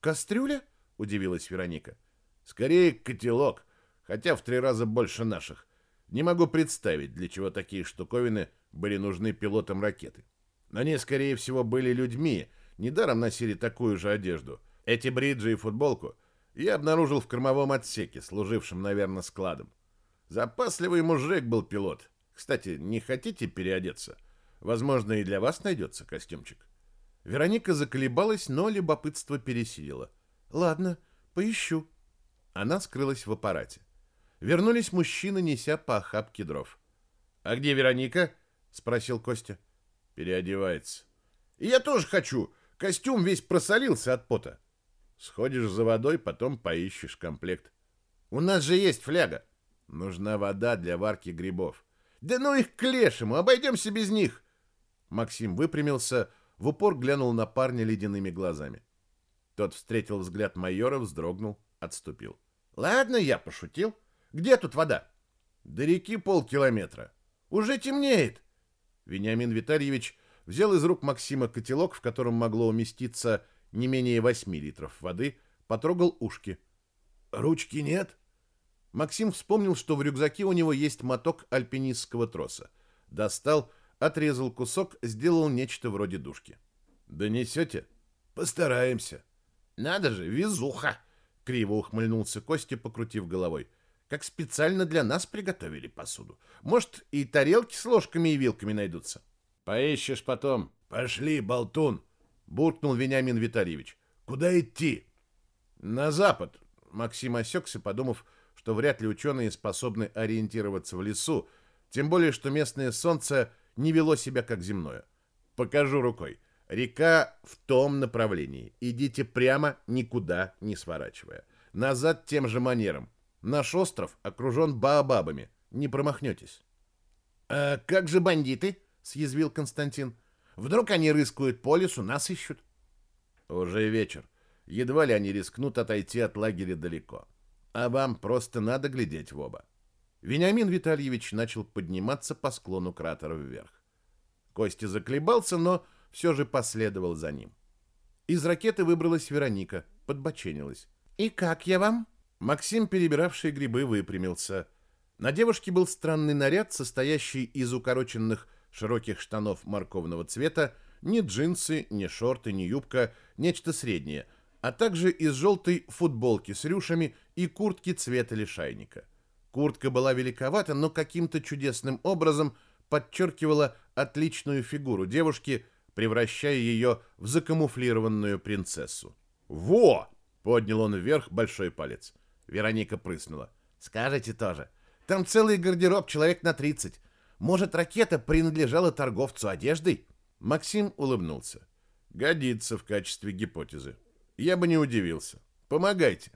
[SPEAKER 3] «Кастрюля?» — удивилась Вероника. «Скорее котелок, хотя в три раза больше наших.
[SPEAKER 2] Не могу представить, для чего такие штуковины были нужны пилотам ракеты. Они, скорее всего, были людьми, недаром носили такую же одежду. Эти бриджи и футболку я обнаружил в кормовом отсеке, служившем, наверное, складом. Запасливый мужик был пилот. Кстати, не хотите переодеться? Возможно, и для вас найдется костюмчик. Вероника заколебалась, но любопытство пересилило. Ладно, поищу. Она скрылась в аппарате. Вернулись мужчины, неся по охапке дров. «А где Вероника?» — спросил Костя. «Переодевается». «И я тоже хочу. Костюм весь просолился от пота». «Сходишь за водой, потом поищешь комплект». «У нас же есть фляга». «Нужна вода для варки грибов». «Да ну их к лешему, обойдемся без них». Максим выпрямился, в упор глянул на парня ледяными глазами. Тот встретил взгляд майора, вздрогнул, отступил. «Ладно, я пошутил. Где тут вода? До реки полкилометра. Уже темнеет. Вениамин Витальевич взял из рук Максима котелок, в котором могло уместиться не менее восьми литров воды, потрогал ушки. Ручки нет? Максим вспомнил, что в рюкзаке у него есть моток альпинистского троса. Достал, отрезал кусок, сделал нечто вроде дужки. Донесете? Постараемся. Надо же, везуха! Криво ухмыльнулся Костя, покрутив головой как специально для нас приготовили посуду. Может, и тарелки с ложками и вилками найдутся. Поищешь потом. Пошли, болтун, буркнул Вениамин Витальевич. Куда идти? На запад. Максим осекся, подумав, что вряд ли ученые способны ориентироваться в лесу, тем более, что местное солнце не вело себя как земное. Покажу рукой. Река в том направлении. Идите прямо, никуда не сворачивая. Назад тем же манером. Наш остров окружен баобабами. Не промахнетесь. «А как же бандиты?» — съязвил Константин. «Вдруг они рыскают по лесу, нас ищут?» «Уже вечер. Едва ли они рискнут отойти от лагеря далеко. А вам просто надо глядеть в оба». Вениамин Витальевич начал подниматься по склону кратера вверх. Костя заколебался, но все же последовал за ним. Из ракеты выбралась Вероника, подбоченилась. «И как я вам?» Максим, перебиравший грибы, выпрямился. На девушке был странный наряд, состоящий из укороченных широких штанов морковного цвета, ни джинсы, ни шорты, ни юбка, нечто среднее, а также из желтой футболки с рюшами и куртки цвета лишайника. Куртка была великовата, но каким-то чудесным образом подчеркивала отличную фигуру девушки, превращая ее в закамуфлированную принцессу. «Во!» — поднял он вверх большой палец. Вероника прыснула. «Скажете тоже. Там целый гардероб, человек на 30. Может, ракета принадлежала торговцу одеждой?» Максим улыбнулся. «Годится в качестве гипотезы. Я бы не удивился. Помогайте».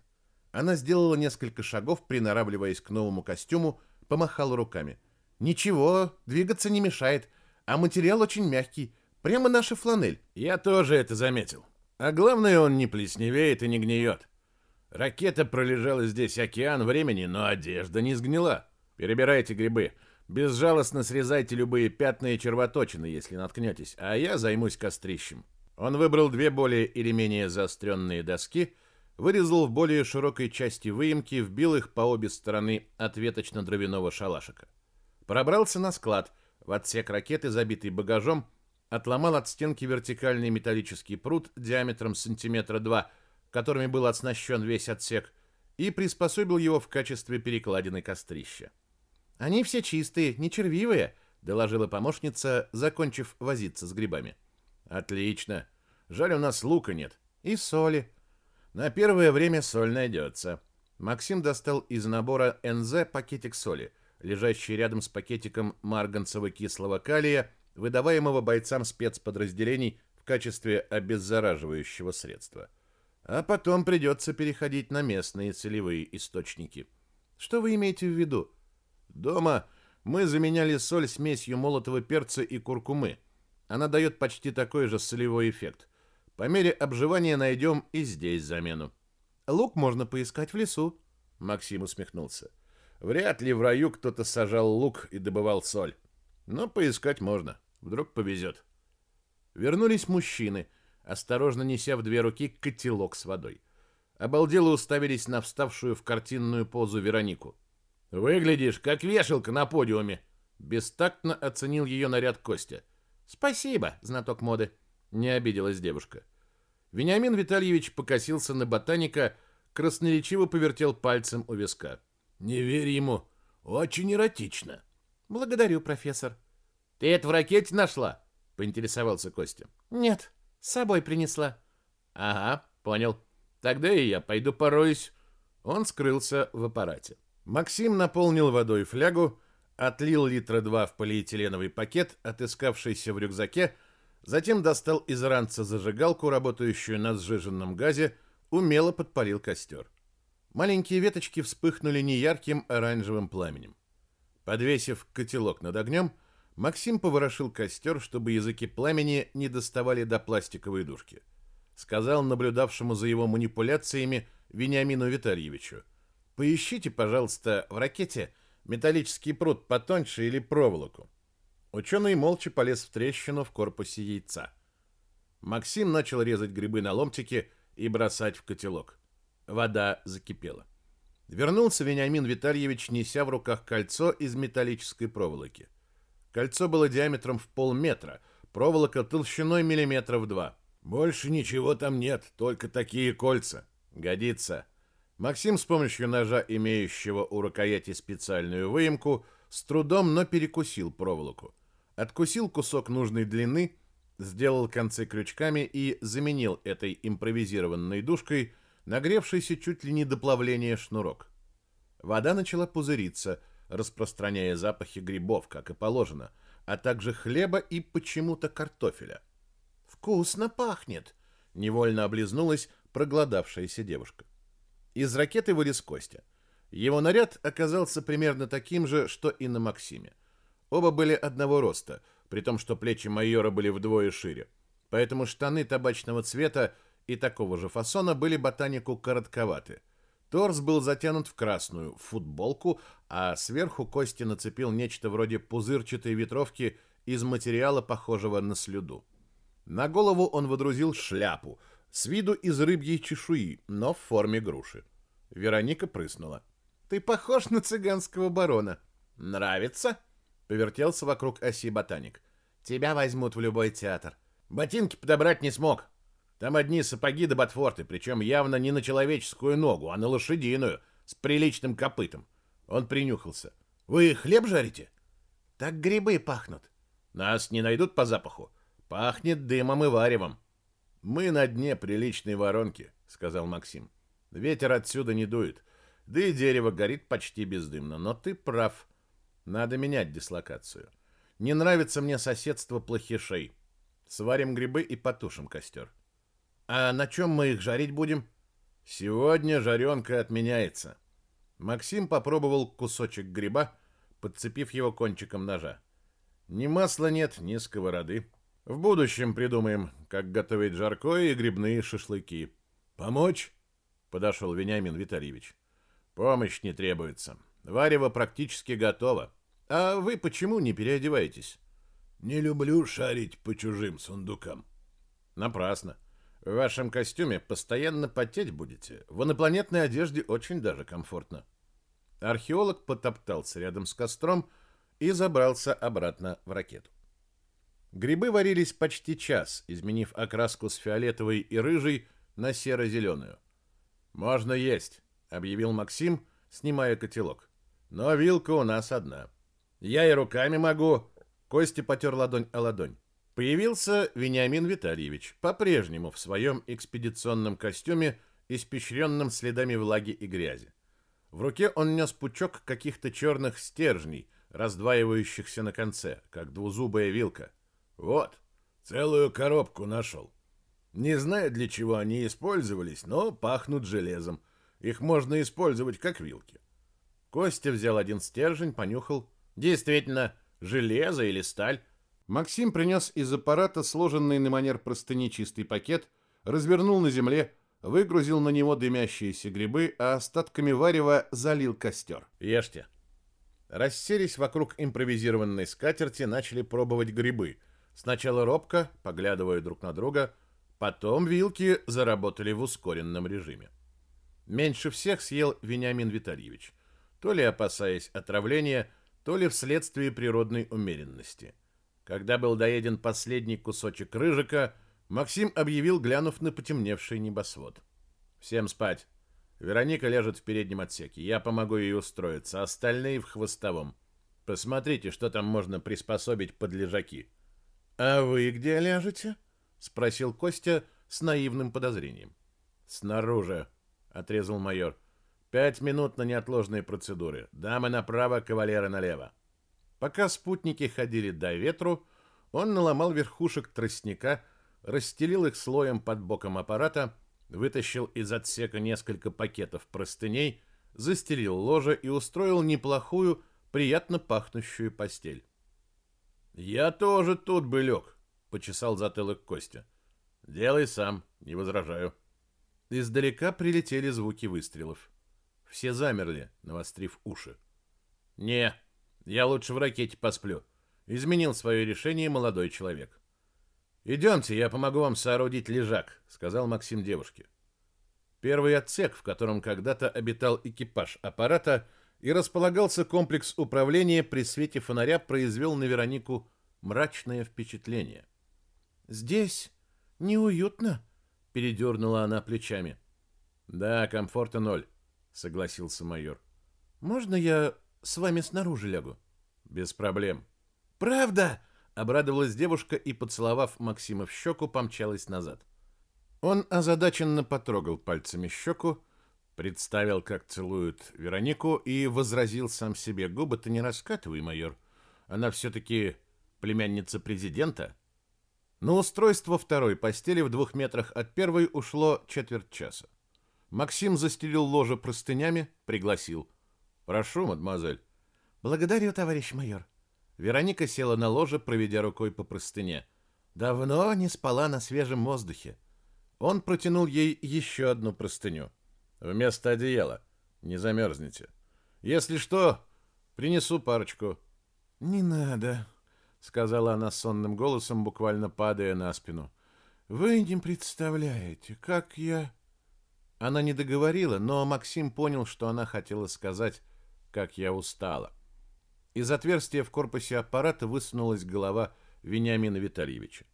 [SPEAKER 2] Она сделала несколько шагов, приноравливаясь к новому костюму, помахала руками. «Ничего, двигаться не мешает, а материал очень мягкий, прямо наша фланель». «Я тоже это заметил. А главное, он не плесневеет и не гниет. Ракета пролежала здесь океан времени, но одежда не сгнила. Перебирайте грибы. Безжалостно срезайте любые пятна и червоточины, если наткнетесь, а я займусь кострищем. Он выбрал две более или менее заостренные доски, вырезал в более широкой части выемки, вбил их по обе стороны от веточно-дровяного шалашика. Пробрался на склад, в отсек ракеты, забитый багажом, отломал от стенки вертикальный металлический пруд диаметром сантиметра два, которыми был оснащен весь отсек, и приспособил его в качестве перекладины кострища. «Они все чистые, не червивые», — доложила помощница, закончив возиться с грибами. «Отлично. Жаль, у нас лука нет. И соли. На первое время соль найдется». Максим достал из набора НЗ пакетик соли, лежащий рядом с пакетиком марганцево-кислого калия, выдаваемого бойцам спецподразделений в качестве обеззараживающего средства. А потом придется переходить на местные целевые источники. Что вы имеете в виду? Дома мы заменяли соль смесью молотого перца и куркумы. Она дает почти такой же солевой эффект. По мере обживания найдем и здесь замену. Лук можно поискать в лесу. Максим усмехнулся. Вряд ли в раю кто-то сажал лук и добывал соль. Но поискать можно. Вдруг повезет. Вернулись мужчины — осторожно неся в две руки котелок с водой. Обалдело уставились на вставшую в картинную позу Веронику.
[SPEAKER 3] Выглядишь, как вешалка на подиуме. Бестактно оценил ее наряд Костя. Спасибо, знаток моды. Не обиделась девушка. Вениамин Витальевич покосился на ботаника, красноречиво повертел пальцем у виска.
[SPEAKER 2] Не верь ему. Очень эротично.
[SPEAKER 3] Благодарю, профессор. Ты это в ракете нашла? Поинтересовался Костя. Нет, с собой принесла. Ага, понял. Тогда и я пойду пороюсь. Он скрылся в аппарате. Максим наполнил водой флягу, отлил литра два в полиэтиленовый пакет, отыскавшийся в рюкзаке, затем достал из ранца зажигалку, работающую на сжиженном газе, умело подпалил костер. Маленькие веточки вспыхнули неярким оранжевым пламенем. Подвесив котелок над огнем, Максим поворошил костер, чтобы языки пламени не доставали до пластиковой дужки. Сказал наблюдавшему за его манипуляциями Вениамину Витальевичу. «Поищите, пожалуйста, в ракете металлический пруд потоньше или проволоку». Ученый молча полез в трещину в корпусе яйца. Максим начал резать грибы на ломтики и бросать в котелок. Вода закипела. Вернулся Вениамин Витальевич, неся в руках кольцо из металлической проволоки. Кольцо было диаметром в полметра, проволока толщиной миллиметров два.
[SPEAKER 2] Больше ничего там нет, только такие кольца.
[SPEAKER 3] Годится. Максим с помощью ножа, имеющего у рукояти специальную выемку, с трудом, но перекусил проволоку. Откусил кусок нужной длины, сделал концы крючками и заменил этой импровизированной дужкой нагревшийся чуть ли не до плавления шнурок. Вода начала пузыриться, распространяя запахи грибов, как и положено, а также хлеба и почему-то картофеля. «Вкусно пахнет!» — невольно облизнулась проголодавшаяся девушка. Из ракеты вылез Костя. Его наряд оказался примерно таким же, что и на Максиме. Оба были одного роста, при том, что плечи майора были вдвое шире. Поэтому штаны табачного цвета и такого же фасона были ботанику коротковаты. Торс был затянут в красную футболку, а сверху Кости нацепил нечто вроде пузырчатой ветровки из материала, похожего на слюду. На голову он водрузил шляпу, с виду из рыбьей чешуи, но в форме груши. Вероника прыснула. «Ты похож на цыганского барона». «Нравится?» — повертелся вокруг оси ботаник. «Тебя возьмут в любой театр. Ботинки подобрать не смог. Там одни сапоги до ботфорты, причем явно не на человеческую ногу, а на лошадиную, с приличным копытом. Он принюхался. «Вы хлеб жарите?» «Так грибы пахнут». «Нас не найдут по запаху. Пахнет дымом и варевом». «Мы на дне приличной воронки», — сказал Максим. «Ветер отсюда не дует, да и дерево горит почти бездымно. Но ты прав. Надо менять дислокацию. Не нравится мне соседство плохишей. Сварим грибы и потушим костер». А на чем мы их жарить будем? Сегодня жаренка отменяется. Максим попробовал кусочек гриба, подцепив его кончиком ножа. Ни масла нет, ни сковороды. В будущем придумаем, как готовить жаркое и грибные шашлыки. Помочь? Подошел Вениамин Витальевич. Помощь не требуется. Варево практически готово. А вы почему не переодеваетесь?
[SPEAKER 2] Не люблю шарить по чужим сундукам.
[SPEAKER 3] Напрасно. В вашем костюме постоянно потеть будете. В инопланетной одежде очень даже комфортно. Археолог потоптался рядом с костром и забрался обратно в ракету. Грибы варились почти час, изменив окраску с фиолетовой и рыжей на серо-зеленую. «Можно есть», — объявил Максим, снимая котелок. «Но вилка у нас одна. Я и руками могу». Костя потер ладонь о ладонь. Появился Вениамин Витальевич, по-прежнему в своем экспедиционном костюме, испещренном следами влаги и грязи. В руке он нес пучок каких-то черных стержней, раздваивающихся на конце, как двузубая вилка. Вот, целую коробку нашел. Не знаю, для чего они использовались, но пахнут железом. Их можно использовать как вилки. Костя взял один стержень, понюхал. Действительно, железо или сталь. Максим принес из аппарата сложенный на манер простыни чистый пакет, развернул на земле, выгрузил на него дымящиеся грибы, а остатками варева залил костер. «Ешьте». Расселись вокруг импровизированной скатерти, начали пробовать грибы. Сначала робко, поглядывая друг на друга, потом вилки заработали в ускоренном режиме. Меньше всех съел Вениамин Витальевич.
[SPEAKER 1] то ли опасаясь отравления, то ли вследствие природной умеренности. Когда был доеден последний кусочек рыжика, Максим объявил, глянув на потемневший небосвод. «Всем спать. Вероника лежит в переднем отсеке. Я помогу ей устроиться, остальные в хвостовом. Посмотрите, что там можно приспособить под лежаки». «А вы где ляжете?» — спросил Костя с наивным подозрением. «Снаружи», — отрезал майор. «Пять минут на неотложные процедуры. Дамы направо, кавалеры налево». Пока спутники ходили до ветру, он наломал верхушек тростника, расстелил их слоем под боком аппарата, вытащил из отсека несколько пакетов простыней, застелил ложе и устроил неплохую, приятно пахнущую постель. «Я тоже тут бы лег», — почесал затылок Костя. «Делай сам, не возражаю». Издалека прилетели звуки выстрелов. Все замерли, навострив уши. «Не, я лучше в ракете посплю», — изменил свое решение молодой человек. «Идемте, я помогу вам соорудить лежак», — сказал Максим девушке. Первый отсек, в котором когда-то обитал экипаж аппарата и располагался комплекс управления при свете фонаря, произвел на Веронику мрачное впечатление. «Здесь неуютно», — передернула она плечами. «Да, комфорта ноль», — согласился майор. «Можно я с вами снаружи лягу?» «Без проблем». «Правда?» Обрадовалась девушка и, поцеловав Максима в щеку, помчалась назад. Он озадаченно потрогал пальцами щеку, представил, как целуют Веронику, и возразил сам себе, губы-то не раскатывай, майор. Она все-таки племянница президента. На устройство второй постели в двух метрах от первой ушло четверть часа. Максим застелил ложе простынями, пригласил. «Прошу, мадемуазель». «Благодарю, товарищ майор». Вероника села на ложе, проведя рукой по простыне. Давно не спала на свежем воздухе. Он протянул ей еще одну простыню. Вместо одеяла. Не замерзнете. Если что, принесу парочку. Не надо, сказала она сонным голосом, буквально падая на спину. Вы не представляете, как я Она не договорила, но Максим понял, что она хотела сказать, как я устала. Из отверстия в корпусе аппарата высунулась голова Вениамина Витальевича.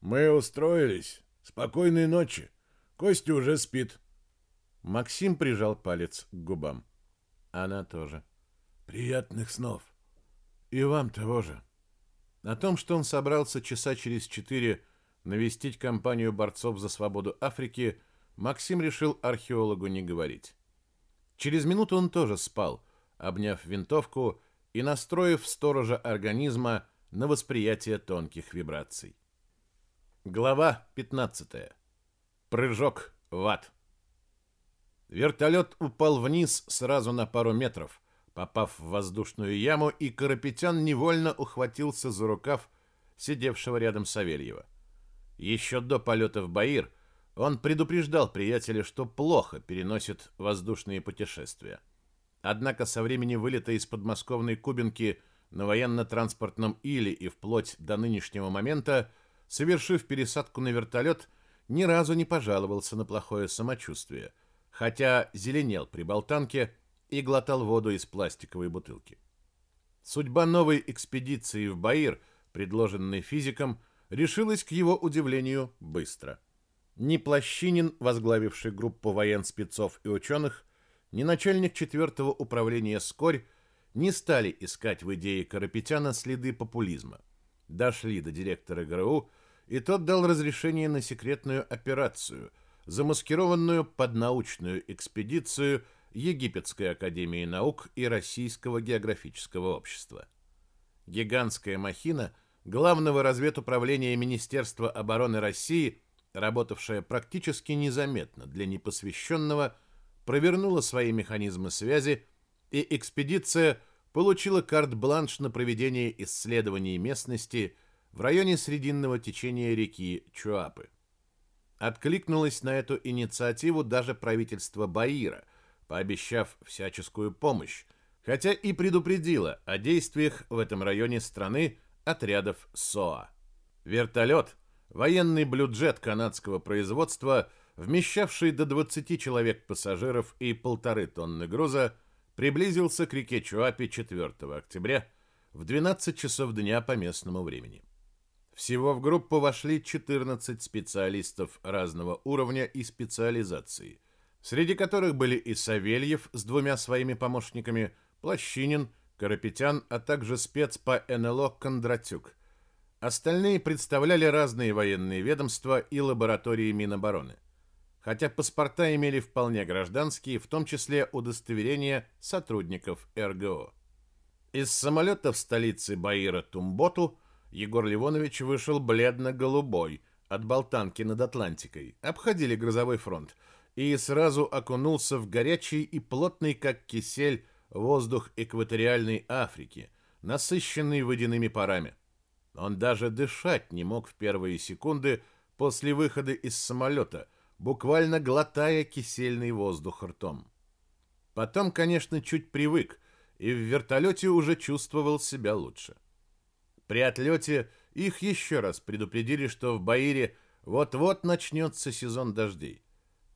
[SPEAKER 2] «Мы устроились. Спокойной ночи. Костя уже спит».
[SPEAKER 1] Максим прижал палец к губам. Она тоже.
[SPEAKER 2] «Приятных снов».
[SPEAKER 1] «И вам того же». О том, что он собрался часа через четыре навестить компанию борцов за свободу Африки, Максим решил археологу не говорить. Через минуту он тоже спал, обняв винтовку и настроив сторожа организма на восприятие тонких вибраций. Глава 15. Прыжок в ад. Вертолет упал вниз сразу на пару метров, попав в воздушную яму, и Карапетян невольно ухватился за рукав сидевшего рядом Савельева. Еще до полета в Баир он предупреждал приятеля, что плохо переносит воздушные путешествия. Однако со времени вылета из подмосковной Кубинки на военно-транспортном Иле и вплоть до нынешнего момента, совершив пересадку на вертолет, ни разу не пожаловался на плохое самочувствие, хотя зеленел при болтанке и глотал воду из пластиковой бутылки. Судьба новой экспедиции в Баир, предложенной физиком, решилась, к его удивлению, быстро. Ни Плащинин, возглавивший группу военспецов и ученых, ни начальник четвертого управления «Скорь» не стали искать в идее Карапетяна следы популизма. Дошли до директора ГРУ, и тот дал разрешение на секретную операцию, замаскированную под научную экспедицию Египетской академии наук и Российского географического общества. Гигантская махина главного разведуправления Министерства обороны России, работавшая практически незаметно для непосвященного, провернула свои механизмы связи, и экспедиция получила карт-бланш на проведение исследований местности в районе срединного течения реки Чуапы. Откликнулось на эту инициативу даже правительство Баира, пообещав всяческую помощь, хотя и предупредило о действиях в этом районе страны отрядов СОА. Вертолет, военный блюджет канадского производства – вмещавший до 20 человек пассажиров и полторы тонны груза, приблизился к реке Чуапи 4 октября в 12 часов дня по местному времени. Всего в группу вошли 14 специалистов разного уровня и специализации, среди которых были и Савельев с двумя своими помощниками, Плащинин, Карапетян, а также спец по НЛО Кондратюк. Остальные представляли разные военные ведомства и лаборатории Минобороны. Хотя паспорта имели вполне гражданские, в том числе удостоверения сотрудников РГО. Из самолета в столице Баира Тумботу Егор Ливонович вышел бледно-голубой от болтанки над Атлантикой. Обходили грозовой фронт и сразу окунулся в горячий и плотный, как кисель, воздух экваториальной Африки, насыщенный водяными парами. Он даже дышать не мог в первые секунды после выхода из самолета, буквально глотая кисельный воздух ртом. Потом, конечно, чуть привык, и в вертолете уже чувствовал себя лучше. При отлете их еще раз предупредили, что в Баире вот-вот начнется сезон дождей.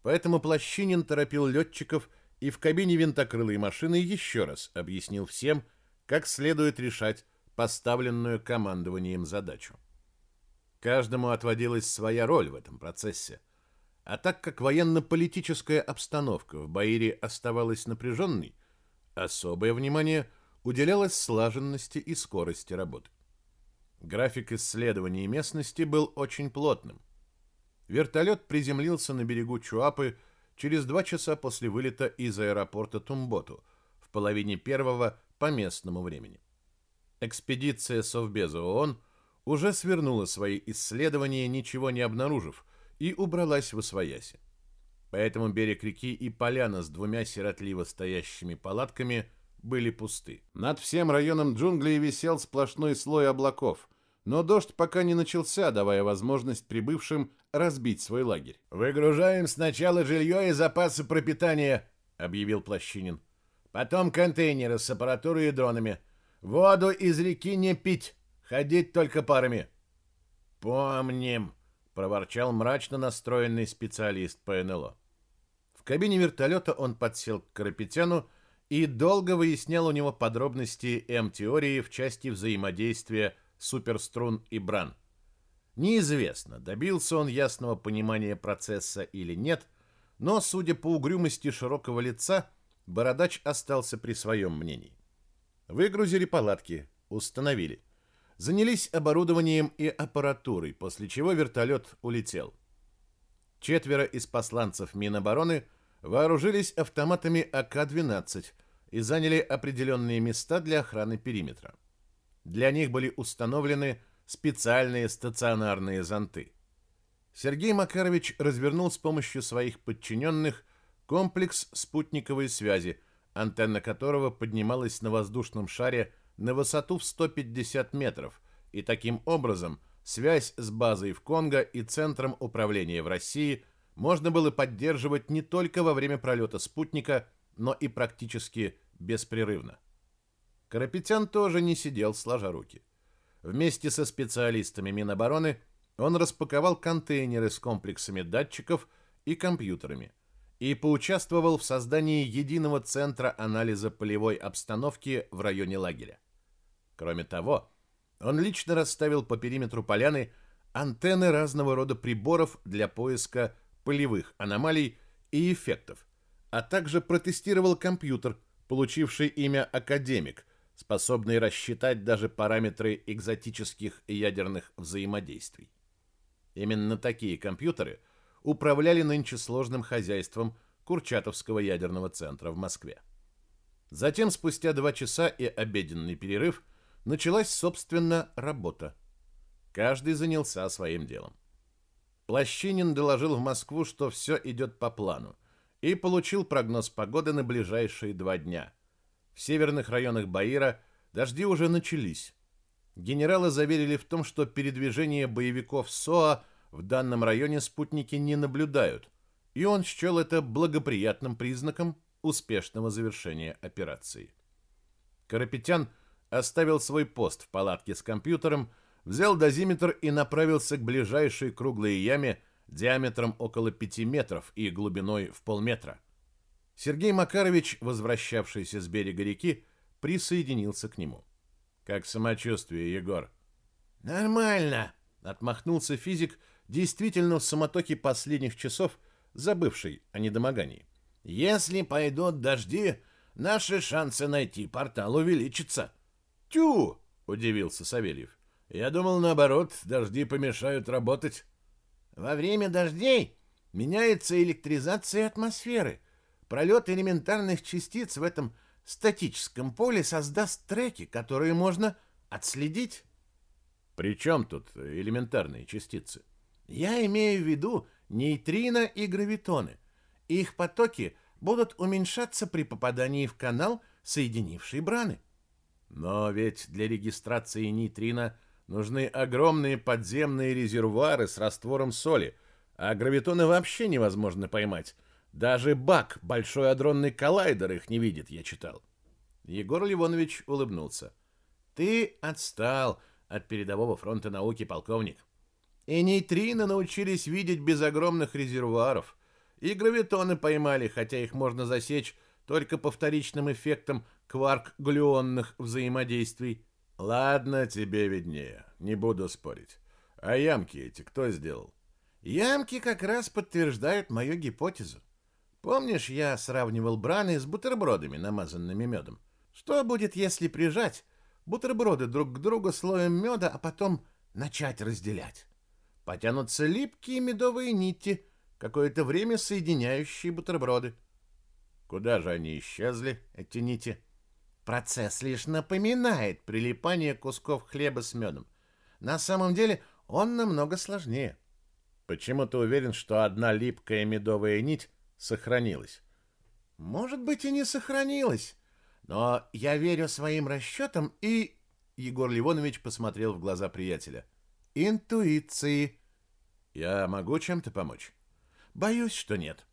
[SPEAKER 1] Поэтому Плащинин торопил летчиков и в кабине винтокрылой машины еще раз объяснил всем, как следует решать поставленную командованием задачу. Каждому отводилась своя роль в этом процессе. А так как военно-политическая обстановка в Баире оставалась напряженной, особое внимание уделялось слаженности и скорости работы. График исследований местности был очень плотным. Вертолет приземлился на берегу Чуапы через два часа после вылета из аэропорта Тумботу в половине первого по местному времени. Экспедиция Совбеза ООН уже свернула свои исследования, ничего не обнаружив, и убралась в Освояси. Поэтому берег реки и поляна с двумя сиротливо стоящими палатками были пусты. Над всем районом джунглей висел сплошной слой облаков, но дождь пока не начался, давая возможность прибывшим разбить свой лагерь.
[SPEAKER 3] «Выгружаем сначала жилье и запасы пропитания», — объявил Плащинин. «Потом контейнеры с аппаратурой и дронами. Воду из реки не пить, ходить только парами». «Помним», — проворчал мрачно настроенный специалист по НЛО.
[SPEAKER 1] В кабине вертолета он подсел к Карапетяну и долго выяснял у него подробности М-теории в части взаимодействия суперструн и бран. Неизвестно, добился он ясного понимания процесса или нет, но, судя по угрюмости широкого лица, Бородач остался при своем мнении. Выгрузили палатки, установили. Занялись оборудованием и аппаратурой, после чего вертолет улетел. Четверо из посланцев Минобороны вооружились автоматами АК-12 и заняли определенные места для охраны периметра. Для них были установлены специальные стационарные зонты. Сергей Макарович развернул с помощью своих подчиненных комплекс спутниковой связи, антенна которого поднималась на воздушном шаре на высоту в 150 метров, и таким образом связь с базой в Конго и центром управления в России можно было поддерживать не только во время пролета спутника, но и практически беспрерывно. Карапетян тоже не сидел сложа руки. Вместе со специалистами Минобороны он распаковал контейнеры с комплексами датчиков и компьютерами и поучаствовал в создании единого центра анализа полевой обстановки в районе лагеря. Кроме того, он лично расставил по периметру поляны антенны разного рода приборов для поиска полевых аномалий и эффектов, а также протестировал компьютер, получивший имя «Академик», способный рассчитать даже параметры экзотических ядерных взаимодействий. Именно такие компьютеры управляли нынче сложным хозяйством Курчатовского ядерного центра в Москве. Затем, спустя два часа и обеденный перерыв, началась, собственно, работа. Каждый занялся своим делом. Плащинин доложил в Москву, что все идет по плану, и получил прогноз погоды на ближайшие два дня – в северных районах Баира дожди уже начались. Генералы заверили в том, что передвижение боевиков СОА в данном районе спутники не наблюдают, и он счел это благоприятным признаком успешного завершения операции. Карапетян оставил свой пост в палатке с компьютером, взял дозиметр и направился к ближайшей круглой яме диаметром около 5 метров и глубиной в полметра. Сергей Макарович, возвращавшийся с берега реки, присоединился к нему. «Как самочувствие, Егор?»
[SPEAKER 3] «Нормально», —
[SPEAKER 1] отмахнулся физик, действительно в суматохе последних часов, забывший о недомогании.
[SPEAKER 3] «Если пойдут дожди, наши шансы найти портал увеличатся».
[SPEAKER 1] «Тю!» — удивился Савельев. «Я думал, наоборот, дожди помешают работать».
[SPEAKER 3] «Во время дождей меняется электризация атмосферы. Пролет элементарных частиц в этом статическом поле создаст треки, которые можно отследить».
[SPEAKER 1] «При чем тут элементарные частицы?»
[SPEAKER 3] «Я имею в виду нейтрино и гравитоны. Их потоки будут уменьшаться при попадании в канал, соединивший браны.
[SPEAKER 1] Но ведь для регистрации нейтрино нужны огромные подземные резервуары с раствором соли, а гравитоны вообще невозможно поймать. Даже Бак, большой адронный коллайдер, их не видит, я читал. Егор Ливонович улыбнулся. Ты отстал от передового фронта науки, полковник. И нейтрино научились видеть без огромных резервуаров. И гравитоны поймали, хотя их можно засечь только по вторичным эффектам кварк-глюонных взаимодействий. Ладно, тебе виднее, не буду спорить. А ямки эти кто сделал?
[SPEAKER 3] Ямки как раз подтверждают мою гипотезу. Помнишь, я сравнивал браны с бутербродами, намазанными медом? Что будет, если прижать бутерброды друг к другу слоем меда, а потом начать разделять? Потянутся липкие медовые нити, какое-то время соединяющие бутерброды.
[SPEAKER 1] Куда же они исчезли, эти нити?
[SPEAKER 3] Процесс лишь напоминает прилипание кусков хлеба с медом. На самом деле он намного сложнее.
[SPEAKER 1] Почему ты уверен, что одна липкая медовая нить сохранилась?
[SPEAKER 3] Может быть и не сохранилась, но я верю своим расчетам и... Егор Ливонович посмотрел в глаза приятеля. Интуиции.
[SPEAKER 1] Я могу чем-то помочь?
[SPEAKER 3] Боюсь, что нет.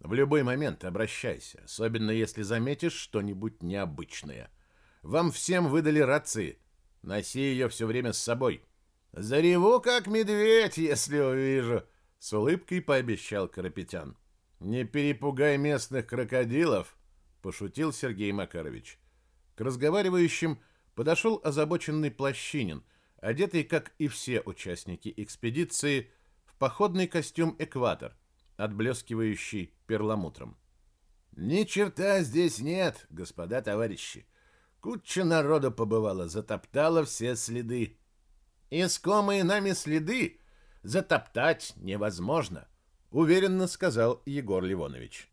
[SPEAKER 1] В любой момент обращайся, особенно если заметишь что-нибудь необычное. Вам всем выдали рации. Носи ее все время с собой.
[SPEAKER 3] Зареву, как медведь, если увижу, — с улыбкой пообещал Карапетян.
[SPEAKER 1] Не перепугай местных крокодилов, — пошутил Сергей Макарович. К разговаривающим подошел озабоченный Плащинин, одетый, как и все участники экспедиции, в походный костюм «Экватор», отблескивающий перламутром.
[SPEAKER 3] «Ни черта здесь нет, господа товарищи. Куча народу побывала, затоптала все следы. Искомые нами следы затоптать невозможно», — уверенно сказал Егор Ливонович.